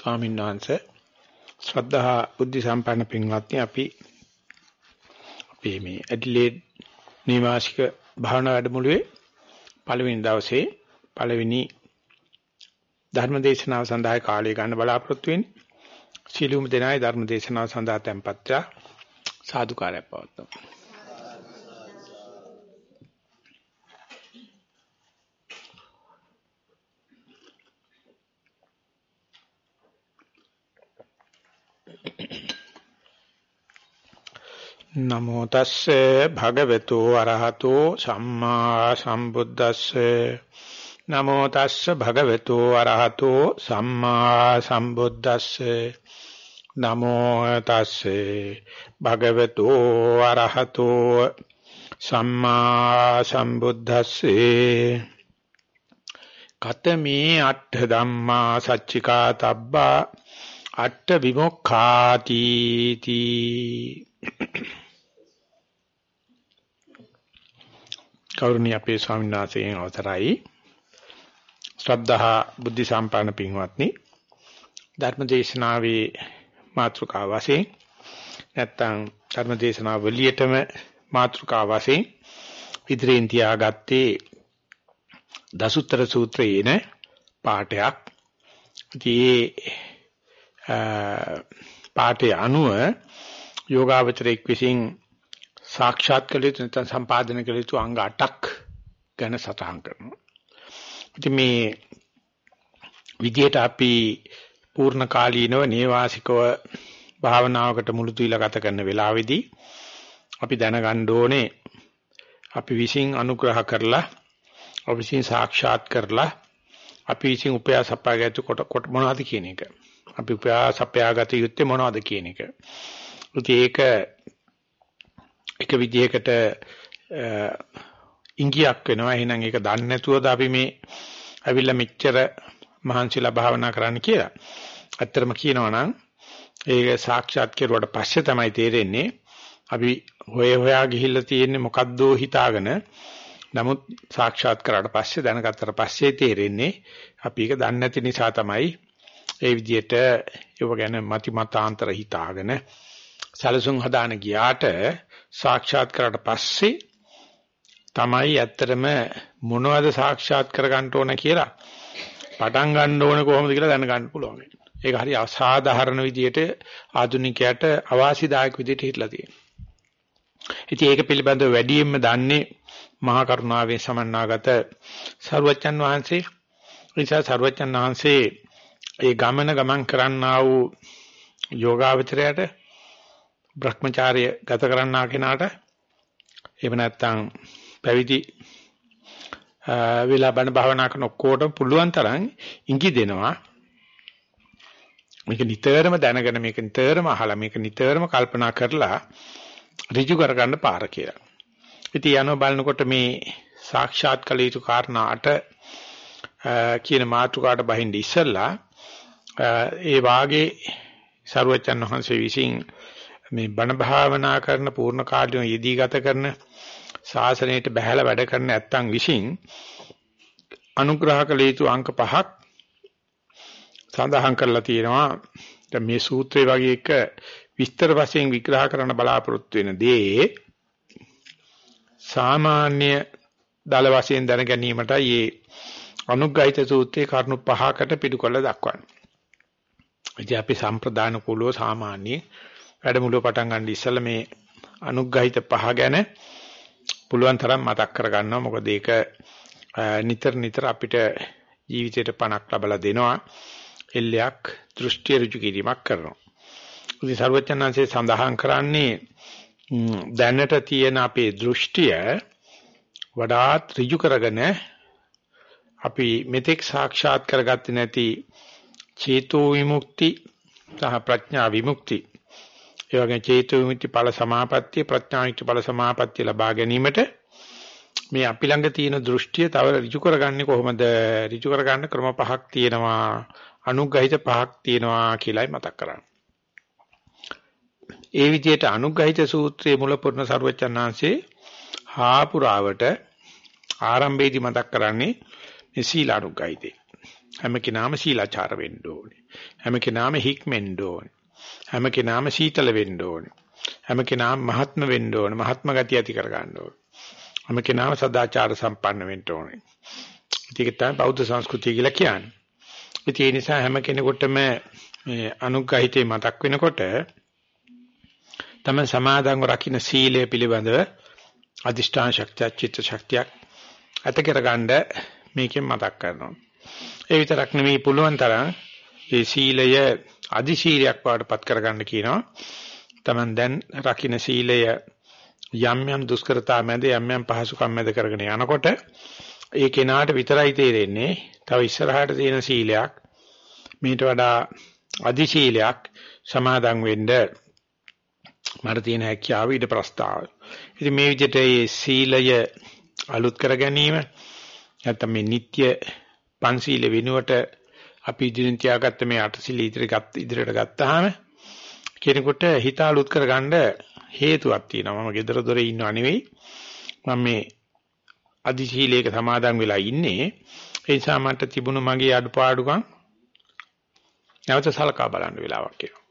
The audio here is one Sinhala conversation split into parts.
ස්වාමීන් වහන්සේ ශ්‍රද්ධා බුද්ධ සම්පන්න පින්වත්නි අපි අපේ මේ ඇඩිලේඩ් නිවාසික භාවනා වැඩමුළුවේ පළවෙනි දවසේ පළවෙනි ධර්ම දේශනාව සඳහා කාලය ගන්න බලාපොරොත්තු වෙන්නේ. සීලුම දෙනායි ධර්ම දේශනාව සඳහා tempත් සාදුකාරයක් පවත්වමු. නමෝ තස්සේ භගවතු අරහතෝ සම්මා සම්බුද්දස්සේ. නමෝ තස්සේ භගවතු අරහතෝ සම්මා සම්බුද්දස්සේ. නමෝ තස්සේ භගවතු අරහතෝ සම්මා සම්බුද්දස්සේ. කතමේ අට්ඨ ධම්මා සච්චිකා තබ්බා අට්ඨ විමුක්ඛාති තී කෞරණී අපේ ස්වාමීන් වහන්සේගෙන් අවසරයි. ශ්‍රද්ධා බුද්ධ සම්පන්න පින්වත්නි ධර්ම දේශනාවේ මාතෘකා වශයෙන් නැත්තම් ධර්ම දේශනාවලියටම මාතෘකා වශයෙන් ඉදිරියෙන් තියාගත්තේ දසුත්තර සූත්‍රයේන පාඩයක්. ඉතින් පාඩය අනුව යෝගාවචරයක් විසින් සාක්ෂාත් කළ යුතු නැත්නම් සම්පාදනය කළ යුතු අංග 8ක් ගැන සටහන් කරනවා. ඉතින් මේ විදියට අපි පූර්ණ කාලීනව නේවාසිකව භාවනාවකට මුළු තුইলা ගත කරන වෙලාවේදී අපි දැනගන්න ඕනේ අපි විසින් අනුග්‍රහ කරලා අපි විසින් සාක්ෂාත් කරලා අපි විසින් උපයාස අපගත කොට මොනවද කියන එක. අපි උපයාස අපයාගත යුත්තේ මොනවද කියන එක. ඒක එක විදිහකට ඉංගියක් වෙනවා. එහෙනම් ඒක දන්නේ නැතුවද අපි මේ අවිල්ල මෙච්චර මහන්සිලා භාවනා කරන්න කියලා. ඇත්තටම කියනවා නම් ඒක සාක්ෂාත් කෙරුවට පස්සේ තමයි තේරෙන්නේ අපි හොය හොයා ගිහිල්ලා තියෙන්නේ මොකද්දෝ හිතාගෙන නමුත් සාක්ෂාත් කරාට පස්සේ දැනගත්තට පස්සේ තේරෙන්නේ අපි ඒක දන්නේ නැති නිසා තමයි ඒ විදිහට ඒව ගැන මති මතාන්තර හිතාගෙන සැලසුම් හදාන ගියාට සාක්ෂාත් කරාට පස්සේ තමයි ඇත්තටම මොනවද සාක්ෂාත් කරගන්න ඕන කියලා පටන් ගන්න ඕන කොහොමද කියලා දැනගන්න පුළුවන්. ඒක හරි අසාධාරණ විදියට ආධුනිකයට අවාසිදායක විදියට හිටලා තියෙනවා. ඉතින් ඒක පිළිබඳව වැඩියෙන්ම දන්නේ මහා කරුණාවෙන් සමන්නාගත සරුවච්චන් වහන්සේ. නිසා සරුවච්චන් වහන්සේ ඒ ගමන ගමන් කරන්නා වූ යෝගාවචරයට Brahmacharya ගත කරන්නා කෙනාට එහෙම නැත්නම් පැවිදි වෙලා බණ භාවනා කරන ඔක්කොටම පුළුවන් තරම් ඉඟි දෙනවා මේක නිතරම දැනගෙන මේක නිතරම අහලා මේක නිතරම කල්පනා කරලා ඍජු කරගන්න පාර කියලා. ඉතින් යනවා බලනකොට මේ සාක්ෂාත් කළ යුතු කාරණා අට කියන මාතෘකාට බහින්ද ඉස්සෙල්ලා ඒ වාගේ සරුවචන් වහන්සේ විසින් මේ බණ භාවනා කරන පූර්ණ කාර්යය යෙදී ගත කරන ශාසනයට බහැලා වැඩ කරන නැත්තන් විසින් අනුග්‍රහ කළ යුතු අංක පහක් සඳහන් කරලා තියෙනවා. දැන් මේ සූත්‍රය වගේ එක විස්තර වශයෙන් විග්‍රහ කරන්න බලාපොරොත්තු වෙන දේ සාමාන්‍ය දල වශයෙන් දැන ගැනීමටයි මේ අනුග්‍රහිත සූත්‍රයේ කරුණු පහකට පිටු කරලා දක්වන්නේ. ඉතින් අපි සම්ප්‍රදාන කුලව සාමාන්‍ය වැඩමුළුව පටන් ගන්න ඉස්සෙල්ලා මේ අනුග්‍රහිත පහ ගැන පුළුවන් තරම් මතක් කරගන්නවා. මොකද ඒක නිතර නිතර අපිට ජීවිතයට පණක් ලබලා දෙනවා. එල්ලයක් දෘෂ්ටි ඍජු කිරීමක් කරනවා. ඉතින් සර්වඥාන්සේ සඳහන් කරන්නේ දැනට තියෙන අපේ දෘෂ්ටිය වඩාත් ඍජු කරගෙන අපි මෙතෙක් සාක්ෂාත් කරගත්තේ නැති චේතෝ විමුක්ති සහ ප්‍රඥා විමුක්ති ඒ වගේ චේතෝ විමුක්ති ඵල සමාපත්තිය ප්‍රඥා විමුක්ති ඵල සමාපත්තිය ලබා ගැනීමට මේ අපි ළඟ තියෙන දෘෂ්ටිය තව ඍජු කරගන්නේ කොහොමද ඍජු කරගන්න ක්‍රම පහක් තියෙනවා අනුග්‍රහිත පහක් තියෙනවා කියලායි මතක් කරන්නේ ඒ විදිහට අනුග්‍රහිත සූත්‍රයේ මුල පුරන ਸਰවචන්නාංශේ හාපුරාවට ආරම්භයේදී මතක් කරන්නේ මේ සීලානුග්‍රහිතේ හැම කෙනාම සීලාචාර වෙන්න ඕනේ. හැම කෙනාම හික්මෙන්න ඕනේ. හැම කෙනාම සීතල වෙන්න ඕනේ. හැම කෙනාම මහත්ම වෙන්න ඕනේ. මහත්ම ගතිය ඇති කර ගන්න ඕනේ. හැම කෙනාම සදාචාර සම්පන්න වෙන්න ඕනේ. ඒක තමයි බෞද්ධ සංස්කෘතිය කියලා කියන්නේ. ඉතින් ඒ නිසා හැම කෙනෙකුටම මේ අනුග්‍රහිතේ මතක් වෙනකොට තමයි සමාදන්ව රකින්න සීලය පිළිබඳව අදිෂ්ඨාන ශක්තිය චිත්ත ශක්තියක් ඇත කරගන්න මේකෙන් මතක් කරනවා. ඒ විතරක් නෙමෙයි පුළුවන් තරම් මේ සීලය අදි සීලයක් වඩපත් කරගන්න කියනවා. Taman දැන් රකින්න සීලය යම් යම් දුෂ්කරතා මැද යම් යම් පහසුකම් මැද කරගෙන යනකොට ඒ කෙනාට විතරයි තේරෙන්නේ තව ඉස්සරහට තියෙන සීලයක් මීට වඩා අදි සීලයක් සමාදන් වෙන්න මට තියෙන හැකියාව ඊට ප්‍රස්තාව. ඉතින් මේ විදිහට මේ සීලය අලුත් කර ගැනීම නැත්නම් මේ නিত্য පන්සීල වෙනුවට අපි ඉදිරියෙන් තියාගත්ත මේ අටසිල් ඉදිරියට ඉදිරියට ගත්තාම කෙනෙකුට හිත අලුත් කරගන්න හේතුවක් තියෙනවා. මම gedara dore ඉන්නව නෙවෙයි. මම මේ අදිශීලයක සමාදන් වෙලා ඉන්නේ. ඒ නිසා මට තිබුණු මගේ අඩුපාඩුකම් නැවත සලකා බලන්න වෙලාවක් එනවා.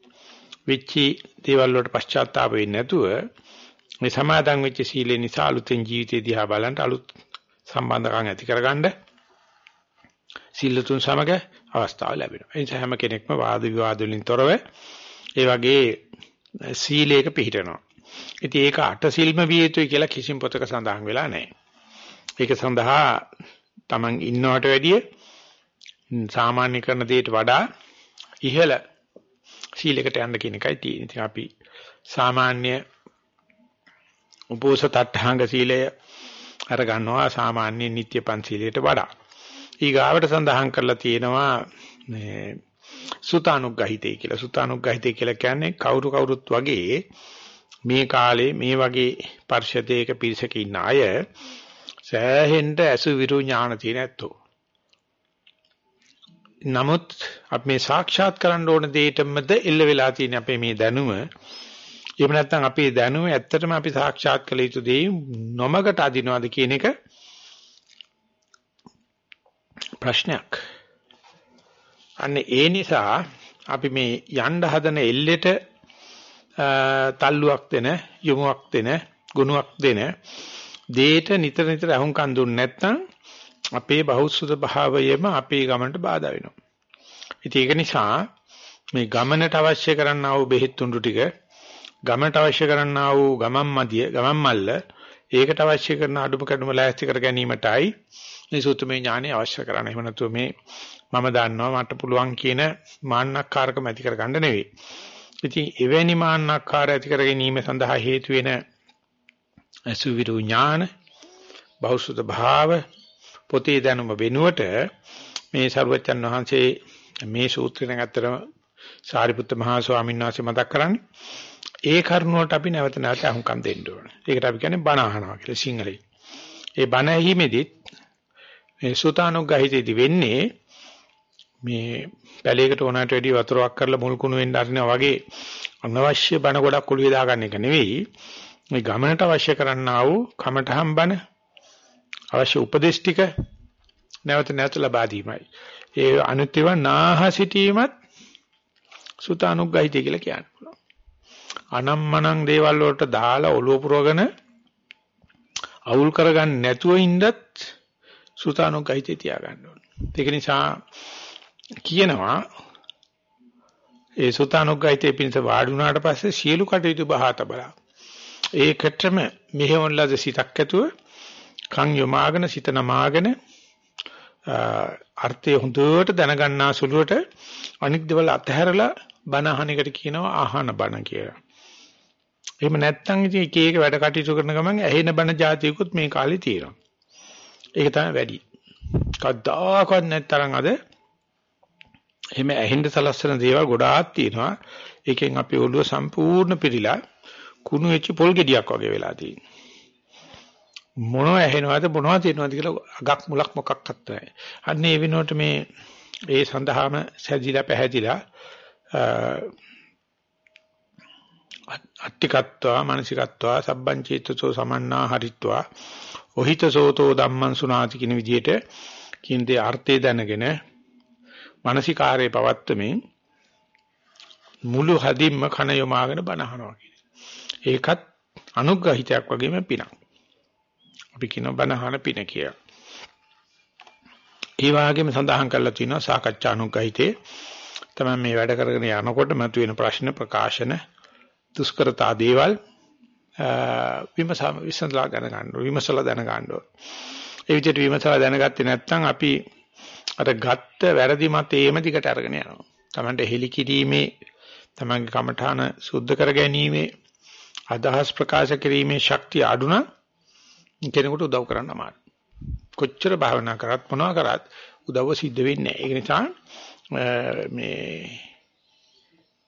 වෙච්චි දේවල් වලට පශ්චාත්තාප වෙන්නේ නැතුව මේ සමාදන් වෙච්ච සීලේ නිසා අලුතෙන් ජීවිතේ දිහා බලන්න අලුත් සම්බන්ධකම් ඇති කරගන්න සීල තුන් සමග අවස්ථාව ලැබෙනවා. ඒ නිසා හැම කෙනෙක්ම වාද විවාද වලින් තොරව ඒ වගේ සීලයක පිළිපිටනවා. ඉතින් ඒක අට සිල්ම විය යුතුයි කියලා කිසිම පොතක සඳහන් වෙලා නැහැ. ඒක සඳහා Taman ඉන්නවට වැඩිය සාමාන්‍ය කරන දෙයට වඩා ඉහළ සීලයකට යන්න කියන එකයි තියෙන්නේ. ඉතින් අපි සාමාන්‍ය උපෝසත අට්ඨාංග සීලය අර ගන්නවා සාමාන්‍ය නිත්‍ය පන්සීලයට වඩා. ඊගාවට සඳහන් කරලා තියෙනවා මේ සුතානුග්‍රහිතේ කියලා. සුතානුග්‍රහිතේ කියලා කියන්නේ කවුරු කවුරුත් වගේ මේ කාලේ මේ වගේ පරිශදයක පිරිසක ඉන්න අය සෑහෙන්න අසු විරු ඥාන තියෙන ඇත්තෝ. නමුත් අපි මේ සාක්ෂාත් කරන්න ඕන දෙයටමද එල්ල වෙලා තියෙන අපේ මේ දැනුම. එහෙම නැත්නම් අපේ දැනුම ඇත්තටම අපි සාක්ෂාත් කළ යුතු දේ නොමගට අදිනවද කියන එක ප්‍රශ්නයක්. අන්න ඒ නිසා අපි මේ යන්න හදන එල්ලෙට තල්ලුවක් දෙන යොමුක් දෙන ගුණයක් දෙන දේට නිතර නිතර අහුම්කම් දුන්නේ නැත්නම් අපේ බහුසුත භාවයම අපේ ගමනට බාධා වෙනවා. ඉතින් ඒක නිසා මේ ගමනට අවශ්‍ය කරන්නා වූ බෙහෙත් තුඬු ටික ගමනට අවශ්‍ය කරන්නා වූ ගමන් මදිය ගමන් මල්ල ඒකට අවශ්‍ය කරන අඩුම කඩුම ලෑස්ති කර ගැනීමටයි මේ සූත්‍රමය ඥානෙ අවශ්‍ය කරන්නේ. එහෙම නැතුව මේ මම දන්නවා මට පුළුවන් කියන මාන්නක්කාරකම ඇති කරගන්න නෙවෙයි. ඉතින් එවැනි මාන්නක්කාර ඇති කර ගැනීම සඳහා හේතු වෙන අසුවිරු ඥාන බෞසුත භාව පොතේ දැනුම වෙනුවට මේ සරුවච්චන් වහන්සේ මේ සූත්‍රයෙන් ඇත්තටම සාරිපුත්ත මහා ස්වාමීන් වහන්සේ මතක් කරන්නේ ඒ කරුණුවට අපි නැවත නැවත අහුම්කම් දෙන්න ඕනේ. ඒකට අපි කියන්නේ බණ අහනවා කියලා සිංහලෙන්. ඒ බණ ඇහිමේදීත් මේ සුතානුග්‍රහිතේදී වෙන්නේ මේ පැලයකට ඕනකට වැඩි වතුරක් කරලා මුල් කුණු වෙන්න අරිනා වගේ අනවශ්‍ය බණ ගොඩක් ඔළුවේ දාගන්න එක නෙවෙයි මේ ගමනට අවශ්‍ය කරන්නා වූ කමඨහම් බණ අවශ්‍ය උපදේශ ටික නැවත නැවත ලබා දීමයි. ඒ අනිත්‍යව නාහ සිටීමත් සුතානුග්‍රහිතය කියලා කියන්න පුළුවන්. අනම්මනම් දේවල් වලට දාලා ඔලුව පුරවගෙන අවුල් කරගන්න නැතුව ඉඳත් සුතානුග්‍රහිතය තියාගන්න ඕනේ. ඒක නිසා කියනවා ඒ සුතානුග්‍රහිතේ පිණිස වාඩි වුණාට පස්සේ සියලු කටයුතු බහා තබලා ඒකටම මෙහෙවන ලද සිතක් ඇතුව කන් යොමාගෙන සිත නමාගෙන අර්ථය හොඳට දැනගන්නා සුළුවට අනික් දේවල් අතහැරලා බණ අහන එකට කියනවා ආහන බණ කියලා. එහෙම නැත්නම් ඉතින් එක එක වැඩ කටයුතු කරන ගමන් ඇහෙන බණ જાතියකුත් මේ කාලේ තියෙනවා. ඒක තමයි වැඩි. කද්දාකවත් නැත්තරම් අද එහෙම ඇහෙන්න සලස්සන දේවල් ගොඩාක් තියෙනවා. ඒකෙන් අපේ ඔළුව සම්පූර්ණ පිරීලා කුණු වෙච්ච පොල් ගෙඩියක් වගේ වෙලා තියෙනවා. මොනව ඇහෙනවද මොනවද තියෙනවද කියලා අගක් මුලක් මොකක්වත් නැහැ. අන්න ඒ වෙනුවට මේ ඒ සඳහාම සැදිලා පැහැදිලා අට්ටිකත්වා මානසිකත්වා සබ්බං චේතසෝ සමන්නා හරිත්වා ඔහිතසෝතෝ ධම්මං සුනාති කියන විදිහට කියන දේ අර්ථය දැනගෙන මානසිකාරයේ පවත්තමින් මුළු හදින්ම කන යොමාගෙන බනහනවා කියන්නේ. ඒකත් අනුග්‍රහිතයක් වගේම පිනක්. අපි කියන බනහන පින කියලා. ඒ වගේම සඳහන් කරලා තියෙනවා සාකච්ඡා අනුග්‍රහිතේ තමයි මේ වැඩ කරගෙන යනකොට මතුවෙන ප්‍රශ්න ප්‍රකාශන දුෂ්කරතා දේවල් විමසම විසඳලා ගන්න ගන්න විමසලා දැන ගන්න ඕන. ඒ විදිහට විමසලා දැනගත්තේ නැත්නම් අපි අර ගත්ත වැරදි මතේම දිගට අරගෙන යනවා. Tamante හෙලි කිරීමේ තමන්ගේ කමඨාන සුද්ධ කර ගැනීමේ අදහස් ප්‍රකාශ කිරීමේ ශක්තිය අඩු නම් කෙනෙකුට උදව් කරන්න අමාරුයි. කොච්චර භාවනා කරත් මොනවා කරත් උදව්ව සිද්ධ වෙන්නේ නැහැ. ඒ නිසා මේ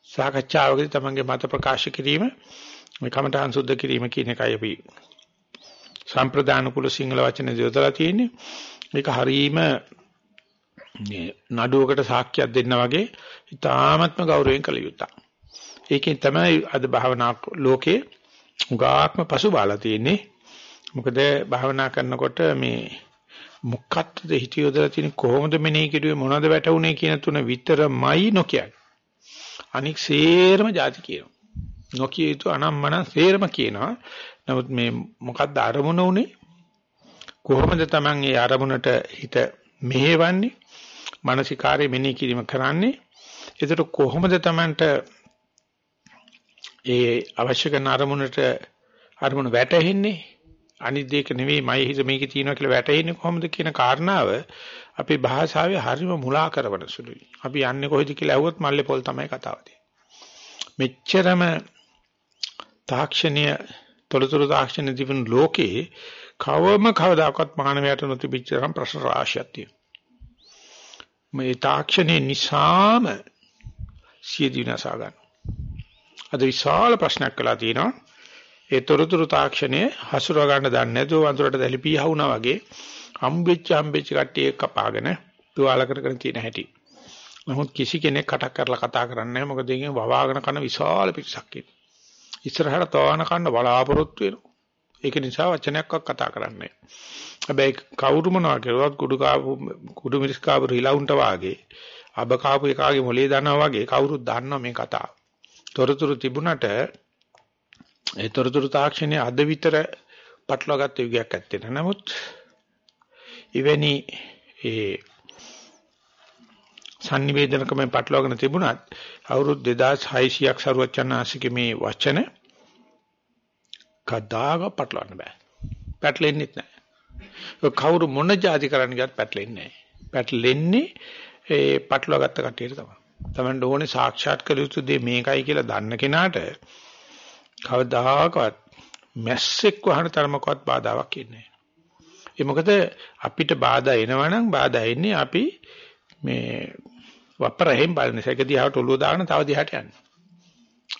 සාකච්ඡාවකදී තමන්ගේ මත ප්‍රකාශ කිරීම මේ කමඨාන් සුද්ධ කිරීම කියන එකයි අපි සම්ප්‍රදාන කුල සිංහල වචන දෙයොදලා තියෙන්නේ. මේක හරීම මේ නඩුවකට සාක්ෂියක් දෙන්න වගේ ඉතාමත්ම ගෞරවයෙන් කළ යුතුයි. ඒකෙන් තමයි අද භාවනා ලෝකේ උගාත්ම පසුබාලා තියෙන්නේ. මොකද භාවනා කරනකොට මේ මොකක්ද හිතියොදලා තියෙන කොහොමද මෙනෙහි කෙරුවේ මොනවද වැටුනේ කියන තුන විතරමයි නොකියන්නේ. අනික සේරම ಜಾති කියනවා. නොකිය යුතු අනම්මන සේරම කියනවා. නමුත් මේ මොකද්ද අරමුණ උනේ? කොහොමද Taman ඒ අරමුණට හිත මෙහෙවන්නේ? මානසිකාරය මෙනෙහි කිරීම කරන්නේ? ඒකට කොහොමද Tamanට ඒ අවශ්‍ය කරන අරමුණට අරමුණ වැටෙන්නේ? අනිත් දෙයක නෙවෙයි මයි හිත මේකේ තියෙනවා කියලා වැටෙන්නේ කොහොමද කියන කාරණාව අපේ භාෂාවේ හරිම මුලා කරවන සුළුයි. අපි යන්නේ කොහෙද කියලා ඇහුවොත් මල්ලේ පොල් තමයි කතාව මෙච්චරම තාක්ෂණීය තොරතුරු තාක්ෂණ දිවන ලෝකේ කවම කවදාකවත් මානවයාට නොතිබිච්ච තරම් ප්‍රශ්න රාශියක් තියෙනවා. මේ තාක්ෂණයේ නිසාම සියදී විනාශා ගන්න. අද විශාල ප්‍රශ්නයක් කළා තියෙනවා. ඒ තොරතුරු තාක්ෂණය හසුරව ගන්න දන්නේ නැතුව වඳුරට දැලිපී හවුනා වගේ හම්බෙච්ච හම්බෙච්ච කට්ටිය කපාගෙන තුවාල කරගෙන තියෙන හැටි. නමුත් කිසි කෙනෙක් කටක් කරලා කතා කරන්නේ නැහැ. මොකද ඒකෙන් වවාගෙන කරන විශාල පිටසක් ඉන්නේ. ඉස්සරහට තවාන කන්න බලාපොරොත්තු වෙනවා. ඒක නිසා වචනයක්වත් කතා කරන්නේ හැබැයි කවුරු මොනවා කරුවත් කුඩු කාපු කුඩු මිරිස් කාපු රිලවුන්ට වාගේ අබ කාපු එකාගේ මොලේ දනවා වගේ කවුරුත් දන්නවා මේ කතාව. තොරතුරු තිබුණට ඒ තොරතුරු තාක්ෂණය අද විතර පටලවාගත්ත යුගයක් ඇත්තේ නැහැ. නමුත් ඉවැනි ඒ sannivedanaකම පටලවාගෙන තිබුණත් අවුරුදු 2600ක් සරුවචනාසික මේ වචන කදාග පටලවන්න බෑ. පැටලෙන්නේ නැහැ. කවුරු මොන જાති කරන්න ගියත් පැටලෙන්නේ නැහැ. පැටලෙන්නේ ඒ පටලවාගත්ත කටියට තමයි. Tamanට ඕනේ සාක්ෂාත් කළ යුතු දේ මේකයි කියලා දන්න කෙනාට කවදාකවත් මැස්සෙක් වහන තරමකවත් බාධාවක් ඉන්නේ ඒ මොකද අපිට බාධා එනවනම් බාධා එන්නේ අපි මේ වපරහෙන් බලන එක දිහාට ඔළුව දාගෙන තව දිහාට යන්නේ.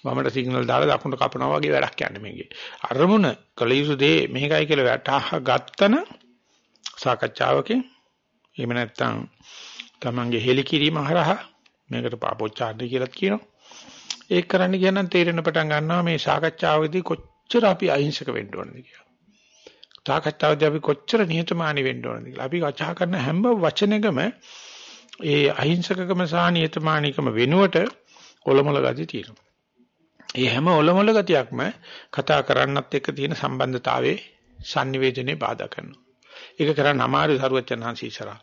වමට සිග්නල් දාලා දකුණට කපනවා වගේ වැඩක් යන්නේ මේකේ. අරමුණ කළ යුතු දේ මේකයි කියලා වැටහා ගත්තන සාකච්ඡාවකින් එහෙම නැත්නම් තමන්ගේ හෙලි කිරීම හරහා මේකට පාපොච්චාරණය කියලා කියනවා. ඒක කරන්න කියනනම් තේරෙන පටන් ගන්නවා මේ සාකච්ඡාවේදී කොච්චර අපි අහිංසක වෙන්න ඕනද කියලා. සාකච්ඡාවේදී අපි කොච්චර නිහතමානී වෙන්න ඕනද කියලා. අපි කතා කරන හැම වචනයකම ඒ අහිංසකකම සහ නිහතමානීකම වෙනුවට ඔලොමල ගති තියෙනවා. ඒ හැම ඔලොමල ගතියක්ම කතා කරන්නත් එක්ක තියෙන සම්බන්ධතාවයේ sannivedanaye බාධා කරනවා. ඒක කරන්න අමාරු සරුවචනහන්සේ ඉස්සරහා.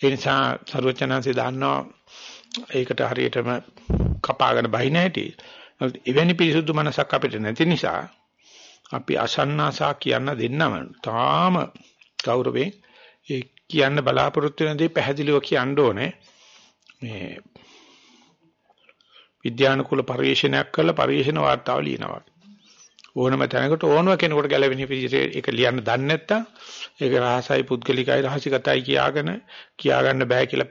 ඒ නිසා සරුවචනහන්සේ දන්නවා ඒකට හරියටම කපාගෙන බහින හැටි. එවැනි පිරිසුදු මනසක් අපිට නැති නිසා අපි අසන්නාසා කියන්න දෙන්නම තාම ගෞරවයෙන් ඒ කියන්න බලාපොරොත්තු වෙන දේ පැහැදිලිව කියන්න ඕනේ. මේ විද්‍යානුකූල පරිශීලනයක් කරලා පරිශීලන වාර්තාව ලියනවා. ඕනම තැනකට ඕනම කෙනෙකුට ගැලවෙන විදිහට ඒක ලියන්න දන්නේ නැත්තම් ඒක රහසයි පුද්ගලිකයි රහසිගතයි කියාගෙන කියාගන්න බෑ කියලා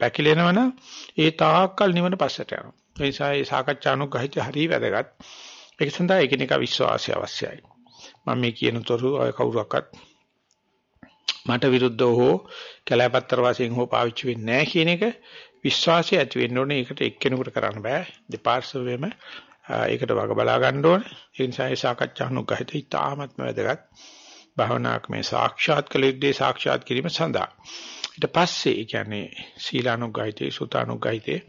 පැකිලෙනවනම් ඒ තාක්කල් නිවන පස්සට යනවා. ඒ නිසා මේ සාකච්ඡානුගහිත හරිය වැදගත්. ඒක සඳහා එකිනෙක විශ්වාසය අවශ්‍යයි. මම මේ කියන තොරු කවුරක්වත් මට විරුද්ධව හෝ කැලෑපත්තර වශයෙන් හෝ පාවිච්චි වෙන්නේ නැහැ කියන එක විශ්වාසය ඇති වෙන්න ඕනේ. ඒකට එක්කෙනෙකුට කරන්න බෑ. දෙපාර්ශ්වයේම ඒකට වග බලා ගන්න ඕනේ. ඒ නිසා මේ සාකච්ඡානුගහිත ඉතාමත්ම වැදගත්. භාවනාවක් මේ සාක්ෂාත් කළ යුත්තේ සාක්ෂාත් කිරීම සඳහා. ඊට පස්සේ කියන්නේ සීලානුගායිතේ සුතානුගායිතේ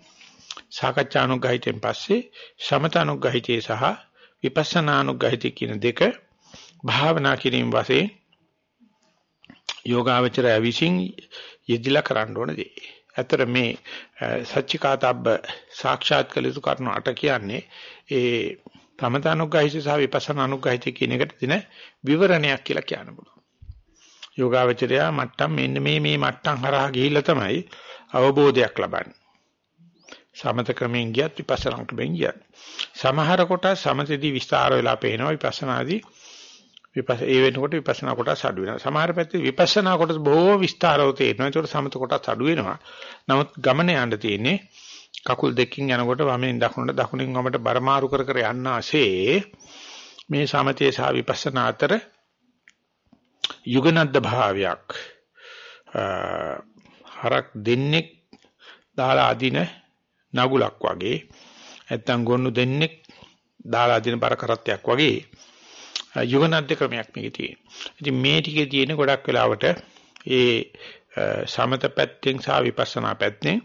සාකච්ඡානුගායිතෙන් පස්සේ සමතානුගායිතේ සහ විපස්සනානුගායිතේ කියන දෙක භාවනා කිරීම වශයෙන් යෝගාවචරය විසින් යෙදිලා කරන්න ඕන දේ. ඇතර මේ සච්චිකාතබ්බ සාක්ෂාත් කළ යුතු කරුණු අට කියන්නේ ඒ තමතනුග්ගහිත සහ විපස්සනානුග්ගහිත කියන එකට දින විවරණයක් කියලා කියන්න පුළුවන්. යෝගාවචරය මට්ටම් මෙන්න මේ මේ මට්ටම් හරහා ගිහිල්ලා තමයි අවබෝධයක් ලබන්නේ. සමත ක්‍රමෙන් ගියත් විපස්සනා ක්‍රමෙන් ගියත් සමහර කොට සමතේදී විස්තර වෙලා පේනවා විපස්සනාදී විපස්ස ඒ වෙනකොට විපස්සනා කොටස් අඩු වෙනවා. සමහර පැත්තේ විපස්සනා කොටස් බොහෝ විස්තරව තේරෙනවා. ඒකට සමත කොටස් අඩු වෙනවා. නමුත් ගමන යන්න තියෙන්නේ කකුල් දෙකකින් යනකොට වමෙන් දකුණට දකුණෙන් වමට බරමාරු කර කර යන්න ASCII මේ සමතේ සහ විපස්සනා අතර යුගනද්ද භාවයක් හරක් දෙන්නේ දාලා අදින නගුලක් වගේ නැත්තම් ගොන්නු දෙන්නේ දාලා අදින බර කරත්තයක් වගේ යුගනද්ද ක්‍රමයක් මේකේ තියෙන. ඉතින් මේ ටිකේ තියෙන ගොඩක් වෙලාවට ඒ සමත පැත්තෙන් සහ විපස්සනා පැත්තෙන්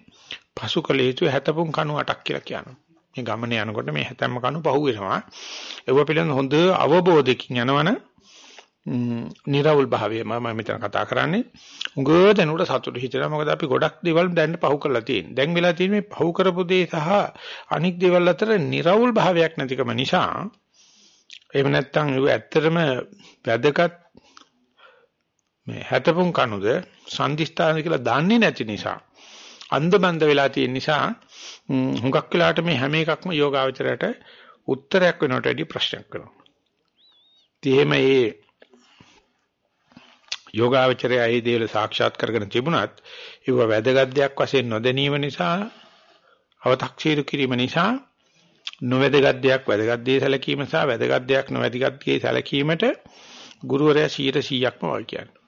පසුකල යුතු හැතපොන් කණු 8ක් කියලා කියනවා. මේ ගමනේ යනකොට මේ හැතැම්ම කණු පහු වෙනවා. ඒව පිළිබඳ හොඳ අවබෝධයකින් යනවනම් නිර්වුල් භාවය මම මෙතන කතා කරන්නේ. උගෝ දැනුට සතුටු හිතලා මොකද අපි ගොඩක් දේවල් දැන් පහු කරලා තියෙන්නේ. දැන් වෙලා තියෙන්නේ මේ පහු කරපු දේ සහ අනික් දේවල් අතර නිර්වුල් භාවයක් නැතිකම නිසා එහෙම නැත්නම් ඒක ඇත්තටම වැදගත් මේ හැතපොන් කණුද සංදිස්ථාන කියලා දන්නේ නැති නිසා අන්ධබන්ද වෙලා තියෙන නිසා හුඟක් වෙලාට මේ හැම එකක්ම යෝගාවචරයට උත්තරයක් වෙනවට වැඩි ප්‍රශ්නයක් වෙනවා. ඉතින් මේ යෝගාවචරය ඒ දේවල් සාක්ෂාත් කරගෙන තිබුණත් ඒව වැදගත් දෙයක් වශයෙන් නොදැනීම නිසා අව탁සීරු කිරීම නිසා නොවැදගත් දෙයක් වැදගත් දේ සැලකීම සහ වැදගත් දෙයක් නොවැදගත් දේ සැලකීමට ගුරුවරයා 100%ක්ම වල් කියන්නේ.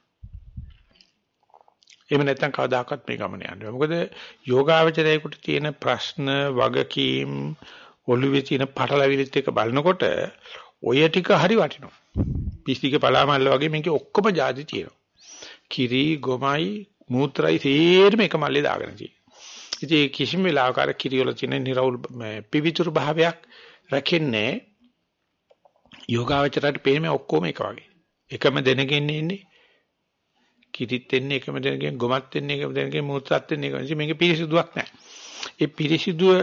එහෙම නැත්නම් කවදාකවත් මේ ගමන යන්නේ. මොකද යෝගාවචරයේකට තියෙන ප්‍රශ්න, වගකීම්, ඔළුවේ තියෙන පටලැවිලිත් එක බලනකොට ඔය ටික හරි වටිනවා. පිස්තික පලාමල්ල වගේ මේකේ ඔක්කොම જાති තියෙනවා. කිරි, ගොමයි, මූත්‍රායි සේරම එක මල්ලේ දාගෙන තියෙනවා. ඉතින් කිසිම වෙලාවක අර කිරියල තියෙන නිර්වුල් පිවිතුරු භාවයක් රැකෙන්නේ යෝගාවචරයට පේන්නේ ඔක්කොම එක වගේ. එකම දෙනකින් ඉන්නේ. කිරිත් එන්නේ එකම දෙනකින් ගොමත් එන්නේ එකම දෙනකින් මූත්‍රාත් එන්නේ එකම. ඉතින් මේක පිරිසිදුවක් නැහැ. ඒ පිරිසිදුව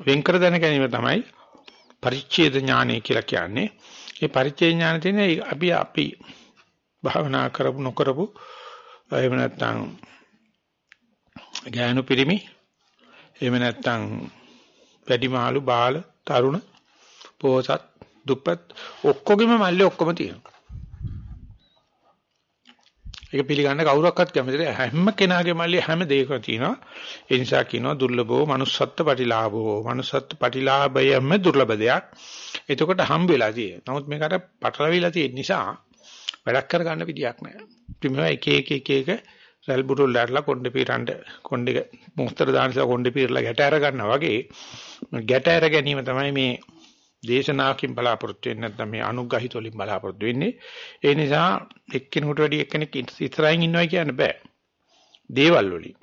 වෙන් කර දැන ගැනීම තමයි පරිච්ඡේද ඥානය කියලා කියන්නේ. ඒ පරිච්ඡේද ඥාන තියෙන අපි අපි භාවනා කරපු නොකරපු එහෙම නැත්නම් ගෑනු පිරිමි එහෙම නැත්නම් වැඩිමහලු බාල තරුණ පෝසත් දුප්පත් ඔක්කොගෙම මල්ලේ ඔක්කොම තියෙනවා. ඒක පිළිගන්න කවුරක්වත් කැමති නැහැ. හැම කෙනාගේ මල්ලේ හැම දෙයකම තියෙනවා. ඒ නිසා කියනවා දුර්ලභෝ manussත්ත්ව පටිලාභෝ. manussත්ත්ව පටිලාභයම දුර්ලභ දෙයක්. එතකොට හම්බ වෙලා තියෙනවා. නමුත් මේකට පටලවිලා තියෙන නිසා වැඩක් කරගන්න විදියක් නැහැ. ඉතින් මේවා එක එක එක එක රැල් බුරුල් ලැරලා කොණ්ඩේ පීරන්න කොණ්ඩේ මොස්තර දානසලා කොණ්ඩේ පීරලා ගැට අර ගන්නවා වගේ ගැට අර ගැනීම තමයි මේ දේශනාවකින් බලාපොරොත්තු වෙන්නේ නැත්නම් මේ අනුග්‍රහිත වලින් බලාපොරොත්තු වෙන්නේ. ඒ නිසා එක්කෙනෙකුට වැඩි එක්කෙනෙක් ඉස්සරහින් ඉන්නවා කියන්න බෑ. දේවල් වලින්.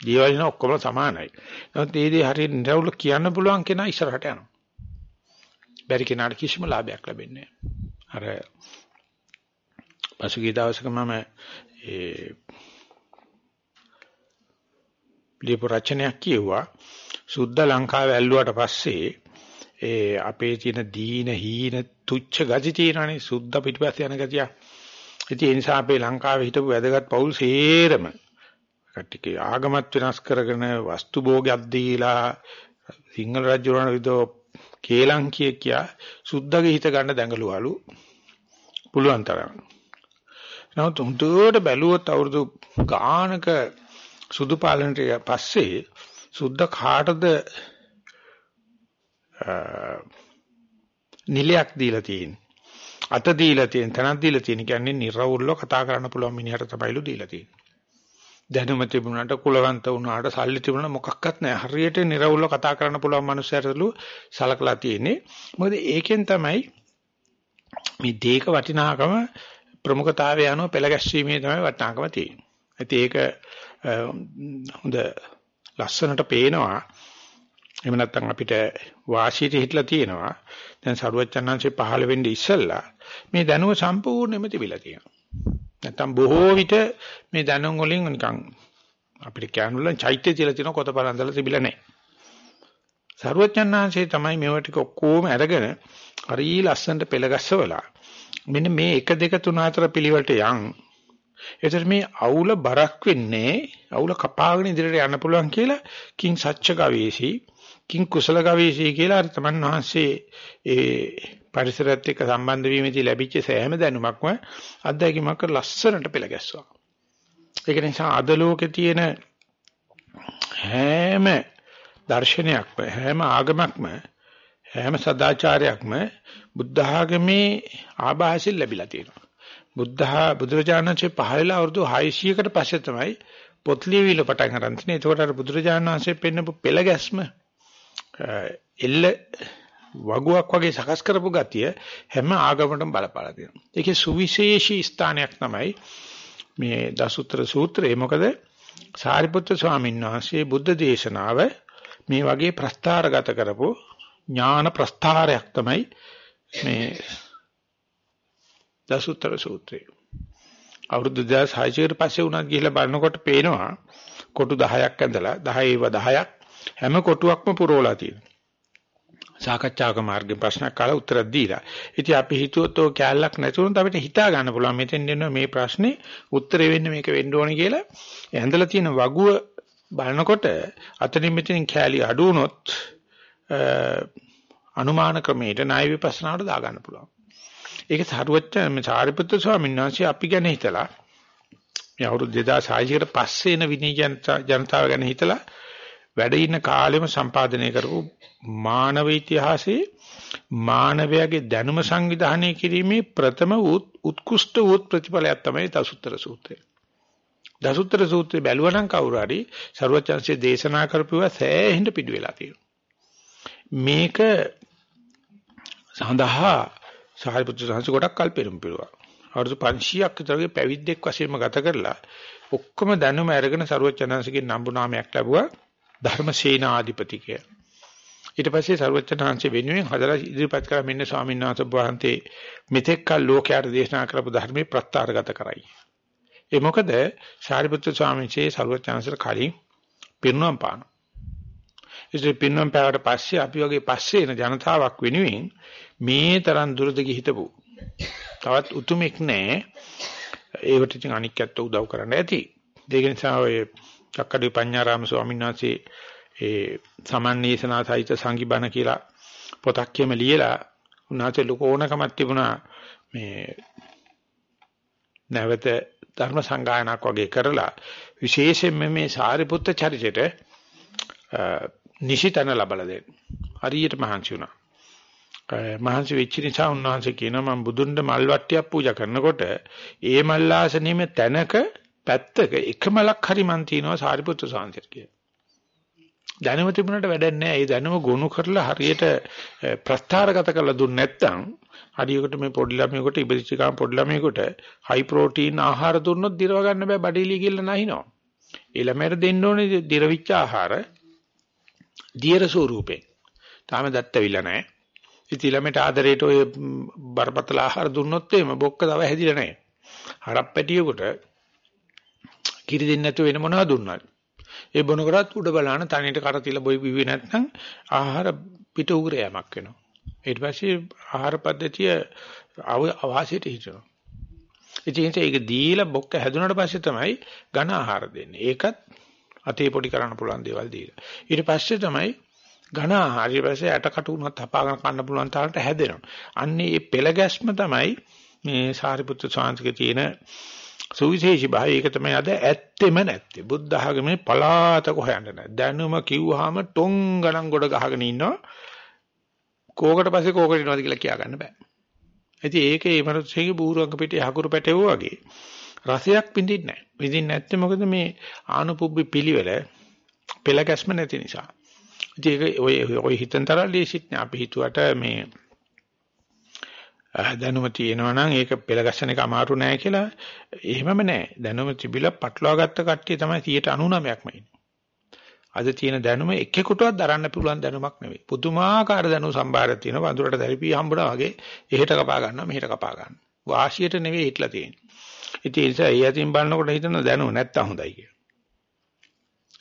දේවල් න ඔක්කොම සමානයි. නමුත් මේ දේ හරියට නිරවුල කියන්න පුළුවන් කෙනා ඉස්සරහට යනවා. බැරි කෙනාට කිසිම ලාභයක් ලැබෙන්නේ නැහැ අර පසුගිය දවසක මම ඒ ලියපු රචනයක් කියුවා සුද්ධ ලංකාව ඇල්ලුවට පස්සේ ඒ අපේ තියෙන දීන හීන තුච්ච ගති තියෙනනේ සුද්ධ පිටිපස්ස යන ගතිය. ඉතින් ඒ නිසා අපේ ලංකාවේ හිටපු වැදගත් පවුල් සේරම කට්ටිය ආගමත් වෙනස් කරගෙන වස්තු භෝගයක් දීලා සිංහල රජුරණ විදෝ කේලම් කිය කියා සුද්ධගේ හිත ගන්න දැඟලුවලු පුළුවන් තරම්. නමුත් හුදුවට බැලුවොත් අවුරුදු ගානක සුදු පාලනට පස්සේ සුද්ධ කාටද නිලයක් දීලා තියෙන්නේ. අත දීලා තියෙන තැනක් දීලා තියෙන කියන්නේ නිර්වුල්ව කතා කරන්න පුළුවන් මිනිහට තමයිලු දීලා තියෙන්නේ. දැනුම තිබුණාට කුලවන්ත වුණාට සල්ලි තිබුණා මොකක්වත් නැහැ. හරියට නිර්වුල්ව කතා කරන්න පුළුවන් මනුස්සයරලු සලකලා තියෙන්නේ. මොකද ඒකෙන් තමයි මේ දේක වටිනාකම ප්‍රමුඛතාවය යනවා පෙළ ගැස්වීමේ තමයි වටිනාකම තියෙන්නේ. ඉතින් ඒක හොඳ ලස්සනට පේනවා. එහෙම නැත්නම් අපිට වාසියට හිටලා තියෙනවා. දැන් සරුවච්චන්හන්සේ පහළ වෙන්නේ ඉස්සෙල්ලා මේ දැනුව සම්පූර්ණයෙන්ම තිබිලා තියෙනවා. නැත්නම් බොහෝ විට මේ දැනුම් වලින් නිකන් අපිට කියන්න චෛත්‍ය තියලා තියෙන කොත බලන්දලා තිබිලා නැහැ. සරුවච්චන්හන්සේ තමයි මේවා ටික ඔක්කොම අරගෙන හරි ලස්සනට පෙළගස්සවලා මෙන්න මේ 1 2 3 4 පිළිවෙලට යන් එතකොට මේ අවුල බරක් වෙන්නේ අවුල කපාගෙන ඉදිරියට යන්න පුළුවන් කියලා කිං සච්ච ගවේෂී කිං කුසල ගවේෂී කියලා අර තමන් වහන්සේ ඒ පරිසරයත් එක්ක සම්බන්ධ වීමේදී ලැබිච්ච සෑම දැනුමක්ම අත්දැකීමක් ලස්සනට පෙළ ගැස්වුවා. ඒක නිසා අද ලෝකේ තියෙන හැම දර්ශනයක්ම හැම ආගමක්ම හැම සදාචාරයක්ම බුද්ධ ආගමේ ආభాසයෙන් ලැබිලා තියෙනවා. බුද්ධහා බුදුරජාණන්සේ පහළලා අවුරුදු 600කට පස්සේ තමයි පොත් ලියවිල පටන් ගන්න තියෙන්නේ. ඒකට අර බුදුරජාණන් වහන්සේ පෙන්නපු පෙළ ගැස්ම එල්ල වගුවක් වගේ සකස් කරපු ගතිය හැම ආගමකටම බලපාලා තියෙනවා. ඒකේ සුවිශේෂී ස්ථානයක් තමයි මේ දසුත්‍ර සූත්‍රය. මොකද සාරිපුත්‍ර ස්වාමීන් වහන්සේ බුද්ධ දේශනාව මේ වගේ ප්‍රස්ථාරගත කරපු ඥාන ප්‍රස්ථාරයක් තමයි මේ දසුත්තර සූත්‍රය. අවුරුදු 2600කට පස්සේ උනත් ගිහිල්ලා බලනකොට පේනවා කොටු 10ක් ඇඳලා 10 ඒව 10ක් හැම කොටුවක්ම පුරවලා තියෙනවා. සාකච්ඡාක මාර්ගයෙන් ප්‍රශ්නයක් අහලා උත්තර දීලා. ඉතින් අපි හිතුවොත් ඔය කැලලක් නැතුනොත් අපිට හිතා ගන්න පුළුවන් මෙතෙන් දෙන මේ ප්‍රශ්නේ උත්තරේ වෙන්නේ මේක වෙන්න ඕනේ කියලා. ඇඳලා තියෙන වගුව බලනකොට අතනින් මෙතනින් කැලි අඩු වුණොත් අනුමාන ක්‍රමයට ණය විපස්සනාවට දා ගන්න පුළුවන්. ඒක සරුවච්ච මේ සාරිපුත්‍ර ස්වාමීන් වහන්සේ අපි ගැන හිතලා මේ අවුරුදු 2600කට පස්සේ එන විනී ජනතාව ගැන හිතලා වැඩ ඉන්න කාලෙම සම්පාදනය කරපු මානව ඉතිහාසයේ මානවයාගේ දැනුම සංවිධානය කිරීමේ ප්‍රථම උත්කෘෂ්ඨ වූ ප්‍රතිඵලයක් තමයි දසුත්තර සූත්‍රය. දසුත්තර සූත්‍රය බැලුවනම් කවුරු හරි ਸਰවචන්සේ දේශනා කරපුවා සෑහෙන්න පිටු වෙලා තියෙනවා. මේක සඳහා සාරිපුත්‍ර සංඝ ගොඩක් කල් පෙරම් පිරුවා. අවුරුදු 500ක් විතරගේ පැවිද්දෙක් වශයෙන්ම ගත කරලා ඔක්කොම දැනුම අරගෙන සරුවචනංශගේ නම්බු නාමයක් ලැබුවා ධර්මසේනාධිපති කිය. ඊට පස්සේ සරුවචනංශ වෙනුවෙන් හදලා ඉදිරිපත් කළ මෙන්න ස්වාමීන් වහන්සේ වහන්සේ මෙතෙක් කල් ලෝකයට දේශනා කරපු ධර්මයේ ප්‍රත්‍යාරගත කරයි. ඒ මොකද සාරිපුත්‍ර ස්වාමීන් වහන්සේ සරුවචනංශට කලින් පිරුණම් පාන. ඉතින් පිරුණම් පෑවට පස්සේ අපි වගේ පස්සේ එන ජනතාවක් වෙනුවෙන් මේ තරම් දුරද ගිහිතපු තවත් උතුමෙක් නැහැ. ඒවට ඉතින් අනික් ඇත්ත උදව් කරන්න ඇති. ඒක නිසා ඔය චක්කඩි පඤ්ඤාරාම ස්වාමීන් වහන්සේ ඒ සමන්නේසනා සහිත සංගිබණ කියලා පොතක් කියම ලියලා උන්වහන්සේ ලොකු ඕනකමක් තිබුණා මේ නැවත ධර්ම සංගායනාවක් වගේ කරලා විශේෂයෙන්ම මේ සාරිපුත්ත චරිතෙට නිශිතන ලබලා දෙන්න. හරියට මහන්සි වුණා. මහන්සි වෙච්ච නිසා උන්වහන්සේ කියනවා මම බුදුන්ට මල් වට්ටියක් පූජා කරනකොට ඒ මල් ආසනෙම තැනක පැත්තක එක මලක් හරි මන් තියනවා සාරිපුත්‍ර සාංශයට කියලා. දැනුම තිබුණාට වැඩක් නැහැ. ඒ දැනුම ගොනු කරලා හරියට ප්‍රස්ථාරගත කරලා දුන්නේ නැත්නම් හරියකට මේ පොඩි ළමයෙකුට ඉබදිච්ච ගාම පොඩි ළමයෙකුට හයි ප්‍රෝටීන් ආහාර දුන්නොත් දිරව ගන්න බෑ බඩේලිය කියලා නැහිනවා. ඒ ළමයට දෙන්න ඕනේ දිරවිච්ච ආහාර දියර ස්වරූපේ. තාම දත්තවිලා නැහැ. ඉතින් ළමයට ආදරේට ඔය බරපතල ආහාර දුන්නොත් එහෙම බොක්ක තව හැදිලා නැහැ. හරක් පැටියෙකුට කිරි දෙන්නේ නැතුව වෙන මොනවද දුන්නත්. ඒ බොනකොටත් උඩ බලන තනියට කර තියලා බොයි බිවි නැත්නම් ආහාර පිට උගුර යමක් වෙනවා. ඊට පස්සේ ආහාර පද්ධතිය අවාසියට හිටිනවා. ඉතින් ඒක දීලා බොක්ක හැදුනට පස්සේ තමයි ඝන ආහාර දෙන්නේ. ඒකත් අතේ පොඩි කරන්න පුළුවන් දේවල් දීලා. ඊට පස්සේ තමයි ඝන ආහාර ඊට පස්සේ ඇටකට උනත් හපාගෙන කන්න පුළුවන් තරමට හැදෙනවා. අන්නේ මේ පෙළ ගැස්ම තමයි මේ සාරිපුත්‍ර ස්වාමීන්ගේ තියෙන සුවිශේෂී භාවය. ඒක තමයි අද ඇත්තෙම නැත්තේ. බුද්ධ ආගමේ පලාතක හොයන්න නැහැ. දැනුම කිව්වහම ටොං ගණන් ගොඩ ගහගෙන ඉන්නවා. කෝකට පස්සේ කෝකට ඉනවද කියලා කියා ගන්න බෑ. ඉතින් ඒකේ මනසේගේ බූරුවක පිටේ හකුරු පැටවුවා වගේ රසයක් විඳින්නේ නැහැ. විඳින්නේ නැත්තේ මොකද මේ ආනුපුබ්බි පිළිවෙල පෙළ ගැස්ම නැති නිසා. ඉතින් ඒක ඔය ඔය හිතෙන් තරම් ලේසිත් නෑ. අපි හිතුවට මේ දැනුම තියෙනවා නම් ඒක පෙළගස්සන එක අමාරු නෑ කියලා එහෙමම නෑ. දැනුම තිබිලා පටලවා ගත්ත කට්ටිය තමයි 99%ක්ම ඉන්නේ. අද තියෙන දැනුම එකෙකුටවත් දරන්න පුළුවන් දැනුමක් නෙවෙයි. පුදුමාකාර දැනුම සම්භාරයක් තියෙනවා. වඳුරට දැරිපී හම්බුනා වගේ එහෙට කපා ගන්නවා මෙහෙට කපා ගන්නවා. වාසියට නෙවෙයි හිටලා තියෙන්නේ. ඉතින් ඒ නිසා ඒ අතින් බලනකොට හිතන දැනුම නැත්තම් හොඳයි කියලා.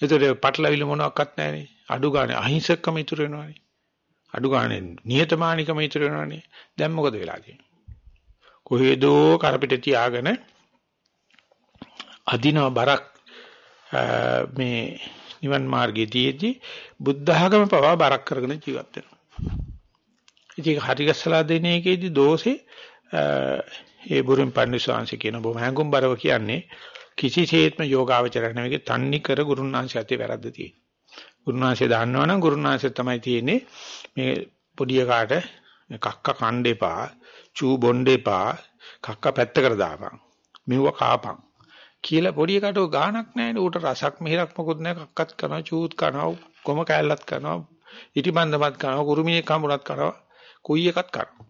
ඒතර පටලවිල මොනවත් නැහැනේ. අඩු ගානේ අහිංසකකම ඉතුරු වෙනවානේ. අඩු ගානේ නියතමානිකම ඉතුරු වෙනවානේ. දැන් මොකද වෙලා තියෙන්නේ? කොහෙදෝ කරපිට තියාගෙන අදිනව බරක් මේ නිවන් මාර්ගයේදී බුද්ධ ආගම පවා බරක් කරගෙන ජීවත් වෙනවා. ඉතින් හරි ගස්සලා දෙන එකේදී දෝෂේ ඒ බුරුම් පන්සිවාංශ කියන බොහොම හැඟුම්overline කියන්නේ කිසිසේත්ම යෝගාවචරයක් නෙවෙයි තන්නි කර ගුරුනාංශය ඇති වැරද්ද තියෙන්නේ. ගුරුනාංශය දන්නවනම් ගුරුනාංශය තමයි තියෙන්නේ මේ පොඩි එකාට කක්ක කණ්ඩ එපා, චූ බොණ්ඩ එපා, කක්ක පැත්තකට දාපන්. මෙව කාපන්. කියලා පොඩි එකට ගාණක් නැහැ ඌට රසක් මිහිරක් මොකුත් නැහැ කක්කත් කරනවා චූත් කරනවා කොම කෑල්ලත් කරනවා ඉටිබන්දමත් කරනවා කුරුමියෙක් හම්බුනත් කරනවා කුයි එකත් කරනවා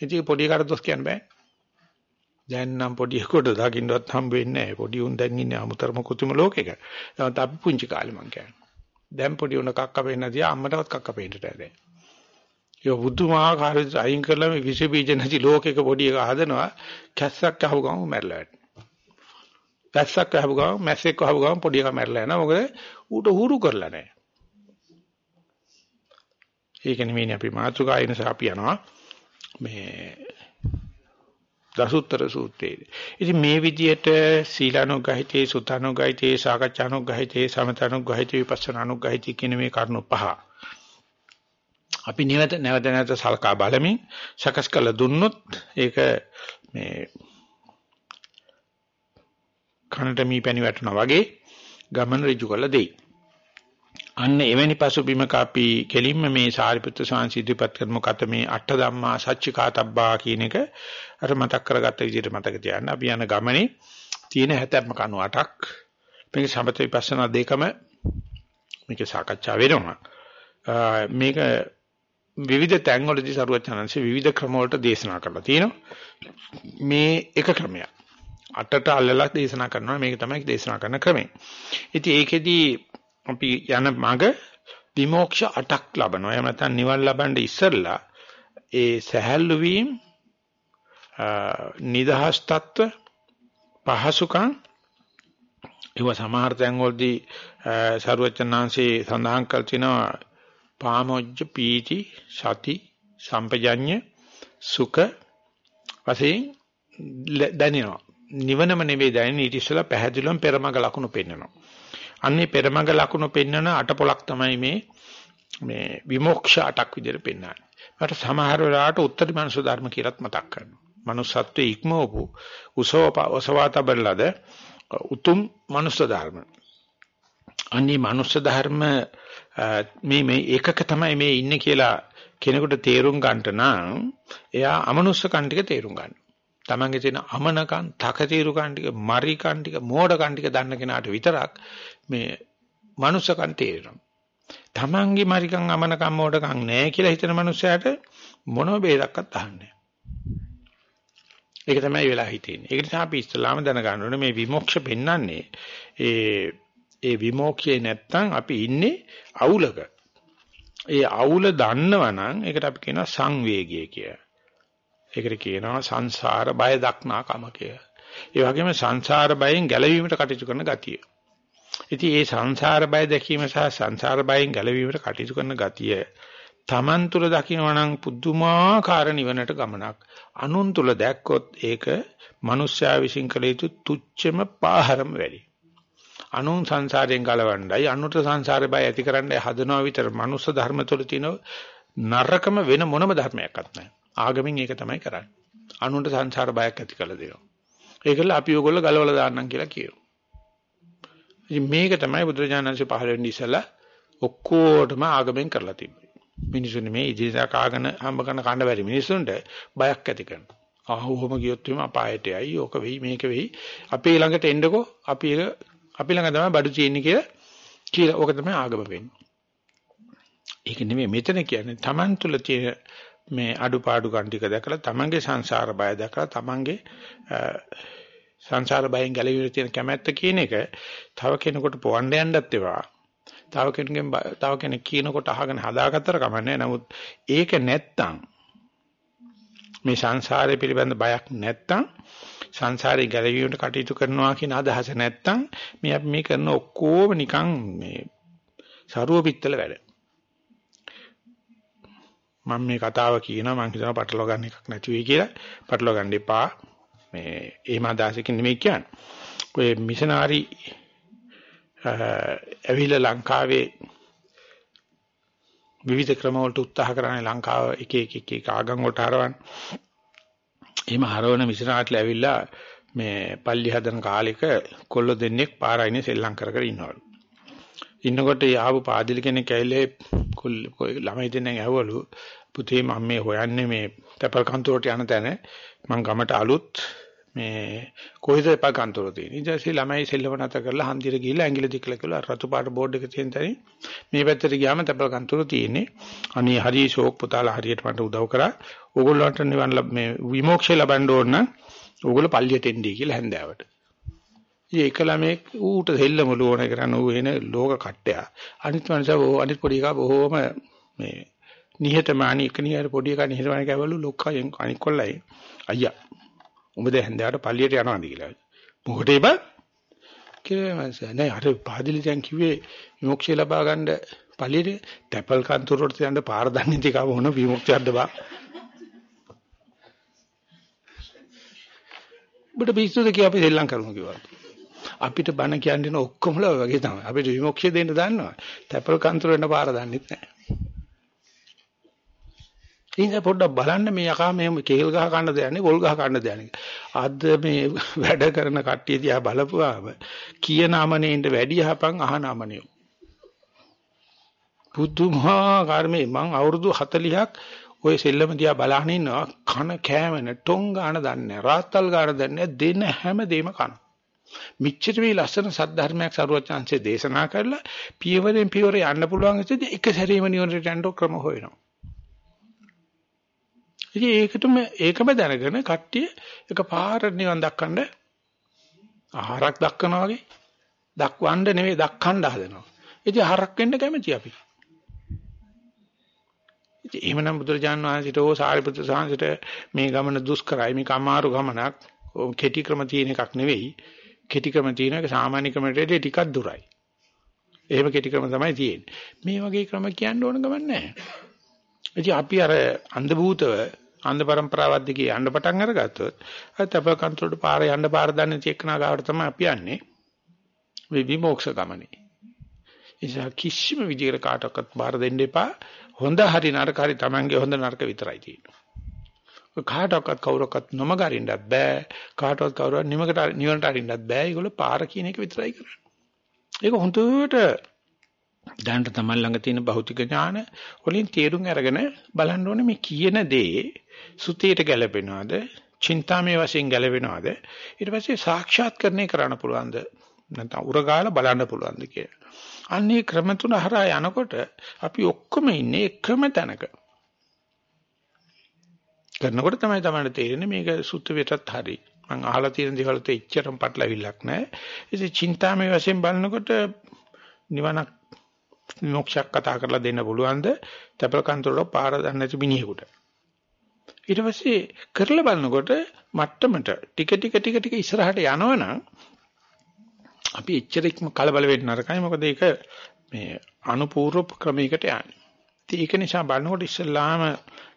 ඉතින් පොඩි එකට දොස් කියන්න බෑ දැන් නම් පොඩි කොට දකින්නවත් හම්බ වෙන්නේ නැහැ. පොඩි උන් දැන් ඉන්නේ අමුතරම කුතුම ලෝකෙක. ඒවත් අපි පුංචි කාලේ මං කියන්නේ. දැන් පොඩි උන කක්ක පෙන්න දියා අම්මටවත් කක්ක පෙන්නට දැන්. ඒ බුදුමාහාර අයින් කරලා මේ විස බීජ නැති ලෝකෙක පොඩි එක හදනවා. කැස්සක් අහපු ගමන් මැරලා යනවා. කැස්සක් අහපු ගමන් මැස්සෙක් අහපු ගමන් පොඩි එකා මැරලා යනවා. මොකද ඌට හුරු කරලා නැහැ. ඒක නෙමෙයි අපි මාතෘකායන සාපි යනවා. මේ දසුත්තර සූත්‍රයේදී. ඉතින් මේ විදිහට සීලානුගහිතේ සුතානුගහිතේ සාකච්ඡානුගහිතේ සමතනුගහිතේ විපස්සනානුගහිතේ කියන මේ කරුණු පහ. අපි නිවත නැවත නැවත සල්කා බලමින් සකස් කළ දුන්නොත් ඒක මේ කනට මී පැණි වැටෙනා වගේ ගමන ඍජු කළ දෙයි. අන්න එවැනි පසුබිමක අපි කෙලින්ම මේ සාරිපුත්‍ර සාංශීද්ධිපත් කරමු කත මේ අට ධම්මා සච්චිකාතබ්බා කියන එක අර මතක් කරගත්ත විදිහට මතක තියාගන්න. අපි යන ගමනේ තියෙන හැතැම්ම කණු 8ක් මේක සමත විපස්සනා දෙකම මේක සාකච්ඡා වෙනවා. මේක විවිධ තැන්වලදී සරුවචනංශ විවිධ ක්‍රම වලට දේශනා කරලා තියෙනවා. මේ එක ක්‍රමයක්. අටට අල්ලලා දේශනා කරනවා මේක තමයි දේශනා කරන ක්‍රමය. ඉතින් ඒකෙදී අපි යන මඟ විමෝක්ෂ 8ක් ලබනවා. එහෙම නැත්නම් නිවන් ලබන්න ඉස්සෙල්ලා ඒ සහැල්ලු වීම නිදහස් තත්ත්ව පහසුකම් ඒව සමහර තැන්වලදී සරුවචනාංශේ සඳහන් කර තිනවා පාමොජ්ජ පීති සති සම්පජඤ්ඤ සුඛ වශයෙන් දැනෙනවා. නිවනම නෙවෙයි දැනෙන්නේ. ඊට ඉස්සෙල්ලා පැහැදිලිවම පෙරමග ලකුණු පෙන්වනවා අන්නේ පෙරමග ලකුණු පෙන්වන අටපොලක් තමයි මේ මේ විමෝක්ෂ අටක් විදිහට පෙන්වන්නේ. මට සමහර වෙලාවට උත්තරී මනස ධර්ම කියලාත් මතක් කරනවා. manussත්වයේ ඉක්මවපු උසවතබලද උතුම් මනුස්ස ධර්ම. අන්නේ මනුස්ස ධර්ම මේ මේ ඒකක තමයි මේ ඉන්නේ කියලා කෙනෙකුට තේරුම් ගන්නට නම් එයා අමනුස්සකම් ටික තේරුම් ගන්න. තමන්ගේ තියෙන අමනකම්, තකතිරුකම් ටික, මරිකම් ටික, මෝඩකම් ටික දන්න කෙනාට විතරක් මේ මනුස්සකම් තේරෙනවා. තමන්ගේ මරිකම් අමනකම් මෝඩකම් නැහැ කියලා හිතන මනුස්සයාට මොනම බේරක්වත් අහන්නේ ඒක තමයි වෙලා හිතෙන්නේ. ඒක නිසා අපි ඉස්ලාම දැනගන්න ඕනේ මේ විමුක්ෂ පෙන්වන්නේ ඒ ඒ විමුක්ෂේ නැත්තම් අපි ඉන්නේ අවුලක. ඒ අවුල දන්නවනම් ඒකට අපි කියනවා සංවේගය කියලා. ඒකට කියනවා සංසාර බය දක්නාකම කියලා. ඒ වගේම සංසාර බයෙන් ගැලවීමට කටයුතු කරන ගතිය. ඉතින් මේ සංසාර බය දැකීම සහ සංසාර බයෙන් ගැලවීමට කටයුතු කරන ගතිය Taman තුල දකිනවා නම් පුදුමාකාර නිවනට ගමනක්. අනුන් තුල දැක්කොත් ඒක මිනිස්යා විශ්ින් කළ යුතු තුච්චම පාහරම වැඩි. අනුන් සංසාරයෙන් ගලවන්නයි අනුන්ට සංසාරේ බය ඇතිකරන්න හදනවා විතර මනුස්ස ධර්ම තුල තියෙන නරකම වෙන මොනම ධර්මයක්වත් නැහැ. ආගමින් ඒක තමයි කරන්නේ. අනුන්ට සංසාර බයක් ඇති කළ දෙනවා. ඒකල අපි ඕගොල්ලෝ ගලවලා දාන්නම් කියලා කියනවා. ඉතින් මේක තමයි බුදුරජාණන්සේ පහළ වෙන්නේ ඉස්සලා ඔක්කොටම ආගමෙන් කරලා තිබ්බේ. මිනිසුන් මේ ඉදිරියට කාගෙන හම්බ කරන කන්න බැරි මිනිසුන්ට බයක් ඇති කරනවා. ආ ඔහොම ගියොත් එimhe අපායට යයි. ඕක වෙයි මේක වෙයි. අපේ ළඟට එන්නකෝ අපි ඒක අපි ළඟ තමයි බඩු තියෙන්නේ කියලා කියලා ඕක තමයි ආගම වෙන්නේ. ඒක නෙමෙයි මෙතන කියන්නේ Taman තුල තියෙන මේ අඩුපාඩු ගන්න ටික දැකලා Tamanගේ සංසාර බය දැකලා Tamanගේ සංසාර බයෙන් ගැලවිලා තියෙන කැමැත්ත කියන එක තව කෙනෙකුට පොවන්න යන්නත් ඒවා. තව කෙනෙක්ගෙන් තව කෙනෙක් කියනකොට අහගෙන හදාගත්තර කමන්නේ. නමුත් ඒක නැත්තම් මේ සංසාරය පිළිබඳ බයක් නැත්තම් සංසාරේ ගැලවීමට කටයුතු කරනවා කියන අදහස නැත්තම් මේ අපි මේ කරන ඔක්කොම නිකන් මේ සරුව පිත්තල වැඩ. මම මේ කතාව කියනවා මම හිතනවා පටලවා ගන්න එකක් නැති වෙයි කියලා. පටලවා ගන්න එපා. මේ එහෙම අදහසකින් නෙමෙයි කියන්නේ. ඔය මිෂනාරි ඇවිල්ලා ලංකාවේ විවිධ ක්‍රම වලට උත්සාහ කරන්නේ ලංකාව එක එක එක එක ආගම් වලට හරවන්න. එහෙම හරවන මිෂනාරිලා ඇවිල්ලා මේ පල්ලි හදන කාලෙක කොල්ල දෙන්නෙක් පාරයිනේ සෙල්ලම් කර කර ඉන්නවලු. ඉන්නකොට ආපු පාදිලි කෙනෙක් ඇවිල්ලා ළමයි දෙන්නෙක් ඇහුවලු පුතේ මම මේ හොයන්නේ මේ තැපල් කන්තෝරට යන තැන මං ගමට අලුත් මේ කොහෙද එපා කන්තෝර තියෙන. ඊට පස්සේ ළමයි සෙල්ලම නැත කරලා හන්දිර ගිහිල්ලා ඇඟිලි දික්කලා කියලා රතු පාට බෝඩ් එක තියෙන තැනින් මේ පැත්තට ගියාම තැපල් කන්තෝර තියෙන්නේ. අනේ හරි ෂෝක් පුතාලා හරියට මට උදව් කරා. ඕගොල්ලන්ට නිවන් මේ විමෝක්ෂය ලබන්න ඕන නම් ඕගොල්ලෝ පල්ලියට එන්නේ කියලා හැන්දෑවට. ඉතින් ඒක ළමෙක් ඌට සෙල්ලම ලෝණ කරන ඌ එන ලෝක කට්ටය. අනිත් මනුස්සයා අනිත් පොඩි එකා බොහොම මේ නිහතමානී එක නිහර පොඩි එකා නිහතමානී කවලු ලොක්කයෙන් අනික් කොල්ලයි අයියා උඹ දැන් හැන්දෑවට පල්ලියට යනවාද කියලා. මොකටද බං? කියලා මං නෑ අර පාදිලි දැන් කිව්වේ විමුක්තිය ලබා ගන්න පල්ලියට තැපල් කන්තුරට යන්න පාර දන්නේ නැති කව මොන විමුක්තියක්ද බං? ඔබට පිස්සුද කියලා අපි දෙල්ලම් කරමු කිව්වා. අපිට බණ කියන්නේ ඔක්කොමලා වගේ තමයි. අපිට විමුක්තිය දෙන්න දන්නවා. තැපල් කන්තුර වෙන පාර දන්නේ නැහැ. ඉතින් පොඩ්ඩක් බලන්න මේ යකා මේ කේල් ගහ ගන්න දෙන්නේ පොල් ගහ ගන්න දෙන්නේ. අද මේ වැඩ කරන කට්ටිය දිහා බලපුවාම කියන අමනේන්ට වැඩි යහපන් අහන අමනියෝ. පුදුමාකාර මේ මං අවුරුදු 40ක් ওই සෙල්ලම දිහා බලහන් ඉන්නවා කන කෑමන ටොං ගාන දන්නේ රාත්තල් ගාන දන්නේ දෙන හැම දෙම කන. මිච්ඡර මේ ලස්සන සද්ධර්මයක් සරුවචාන්සේ දේශනා කරලා පියවරෙන් පියවර යන්න පුළුවන් ඉතින් එක සැරේම නිවනට යන්න ක්‍රම හොයනවා. ඉතින් ඒකටම ඒකම දැනගෙන කට්ටිය එකපාර නිවන් දක්කන්න ආහාරක් දක්කනවා වගේ දක්වන්න නෙවෙයි දක්කන්න හදනවා. ඉතින් ආහාරක් වෙන්න කැමති අපි. ඉතින් එහෙමනම් බුදුරජාණන් වහන්සේට ඕ සාරිපුත්‍ර සාංශයට මේ ගමන දුෂ්කරයි මේක අමාරු ගමනක් කෙටි ක්‍රම තියෙන එකක් නෙවෙයි. කෙටි ක්‍රම තියෙන එක සාමාන්‍ය ක්‍රමයට ටිකක් දුරයි. එහෙම කෙටි ක්‍රම තමයි තියෙන්නේ. මේ වගේ ක්‍රම කියන්න ඕන ගමන් නැහැ. ඉතින් අපි අර අන්ධ භූතව අන්ධ પરම්පරාවක් දිගේ යන්න පටන් අරගත්තොත් අත් අප කන්ට්‍රෝල්ට පාර යන්න පාර දන්නේ චෙක්නා ගාවට තමයි අපි යන්නේ. මේ විමෝක්ෂ ගමනේ. නිසා කිසිම විදිහකට කාටවත් බාර දෙන්න එපා. හොඳ හරි නරක හරි Tamange හොඳ නරක විතරයි තියෙන්නේ. කාටවත් කවුරක්වත් නොමග අරින්නත් බෑ. කාටවත් කවුරුවත් නිමකට නිවනට අරින්නත් බෑ. ඒගොල්ලෝ පාර කියන එක විතරයි කරන්නේ. ඒක හොඳට දැනට තමයි ළඟ තියෙන භෞතික ඥාන වලින් තේරුම් අරගෙන බලන්න ඕනේ මේ කියන දේ සුතියට ගැලපෙනවද චින්තාමය වශයෙන් ගැලපෙනවද ඊට පස්සේ සාක්ෂාත්කරණය කරන්න පුළුවන්ද නැත්නම් උරගාලා බලන්න පුළුවන්ද කියලා. අන්නේ ක්‍රම තුන හරහා යනකොට අපි ඔක්කොම ඉන්නේ එකම තැනක. කරනකොට තමයි තමයි තේරෙන්නේ මේක සුත්ත වෙටත් හරි. මම අහලා තියෙන දේවල් ତେ එච්චරම පටලවිල්ලක් නැහැ. ඉතින් චින්තාමය වශයෙන් බලනකොට නිවනක් මොක්ෂයක් කතා කරලා දෙන්න පුළුවන්ද? තැපල කන්තරවල පාර දන්නේ නැති මිනිහෙකුට. ඊට පස්සේ කරලා බලනකොට මට්ටමට ටික ටික ටික ටික ඉස්සරහට යනවනම් අපි එච්චර ඉක්ම කලබල වෙන්න නරකයි මොකද ඒක මේ අනුපූර්ව ක්‍රමයකට යන්නේ. ඉතින් ඒක නිසා බලනකොට ඉස්සල්ලාම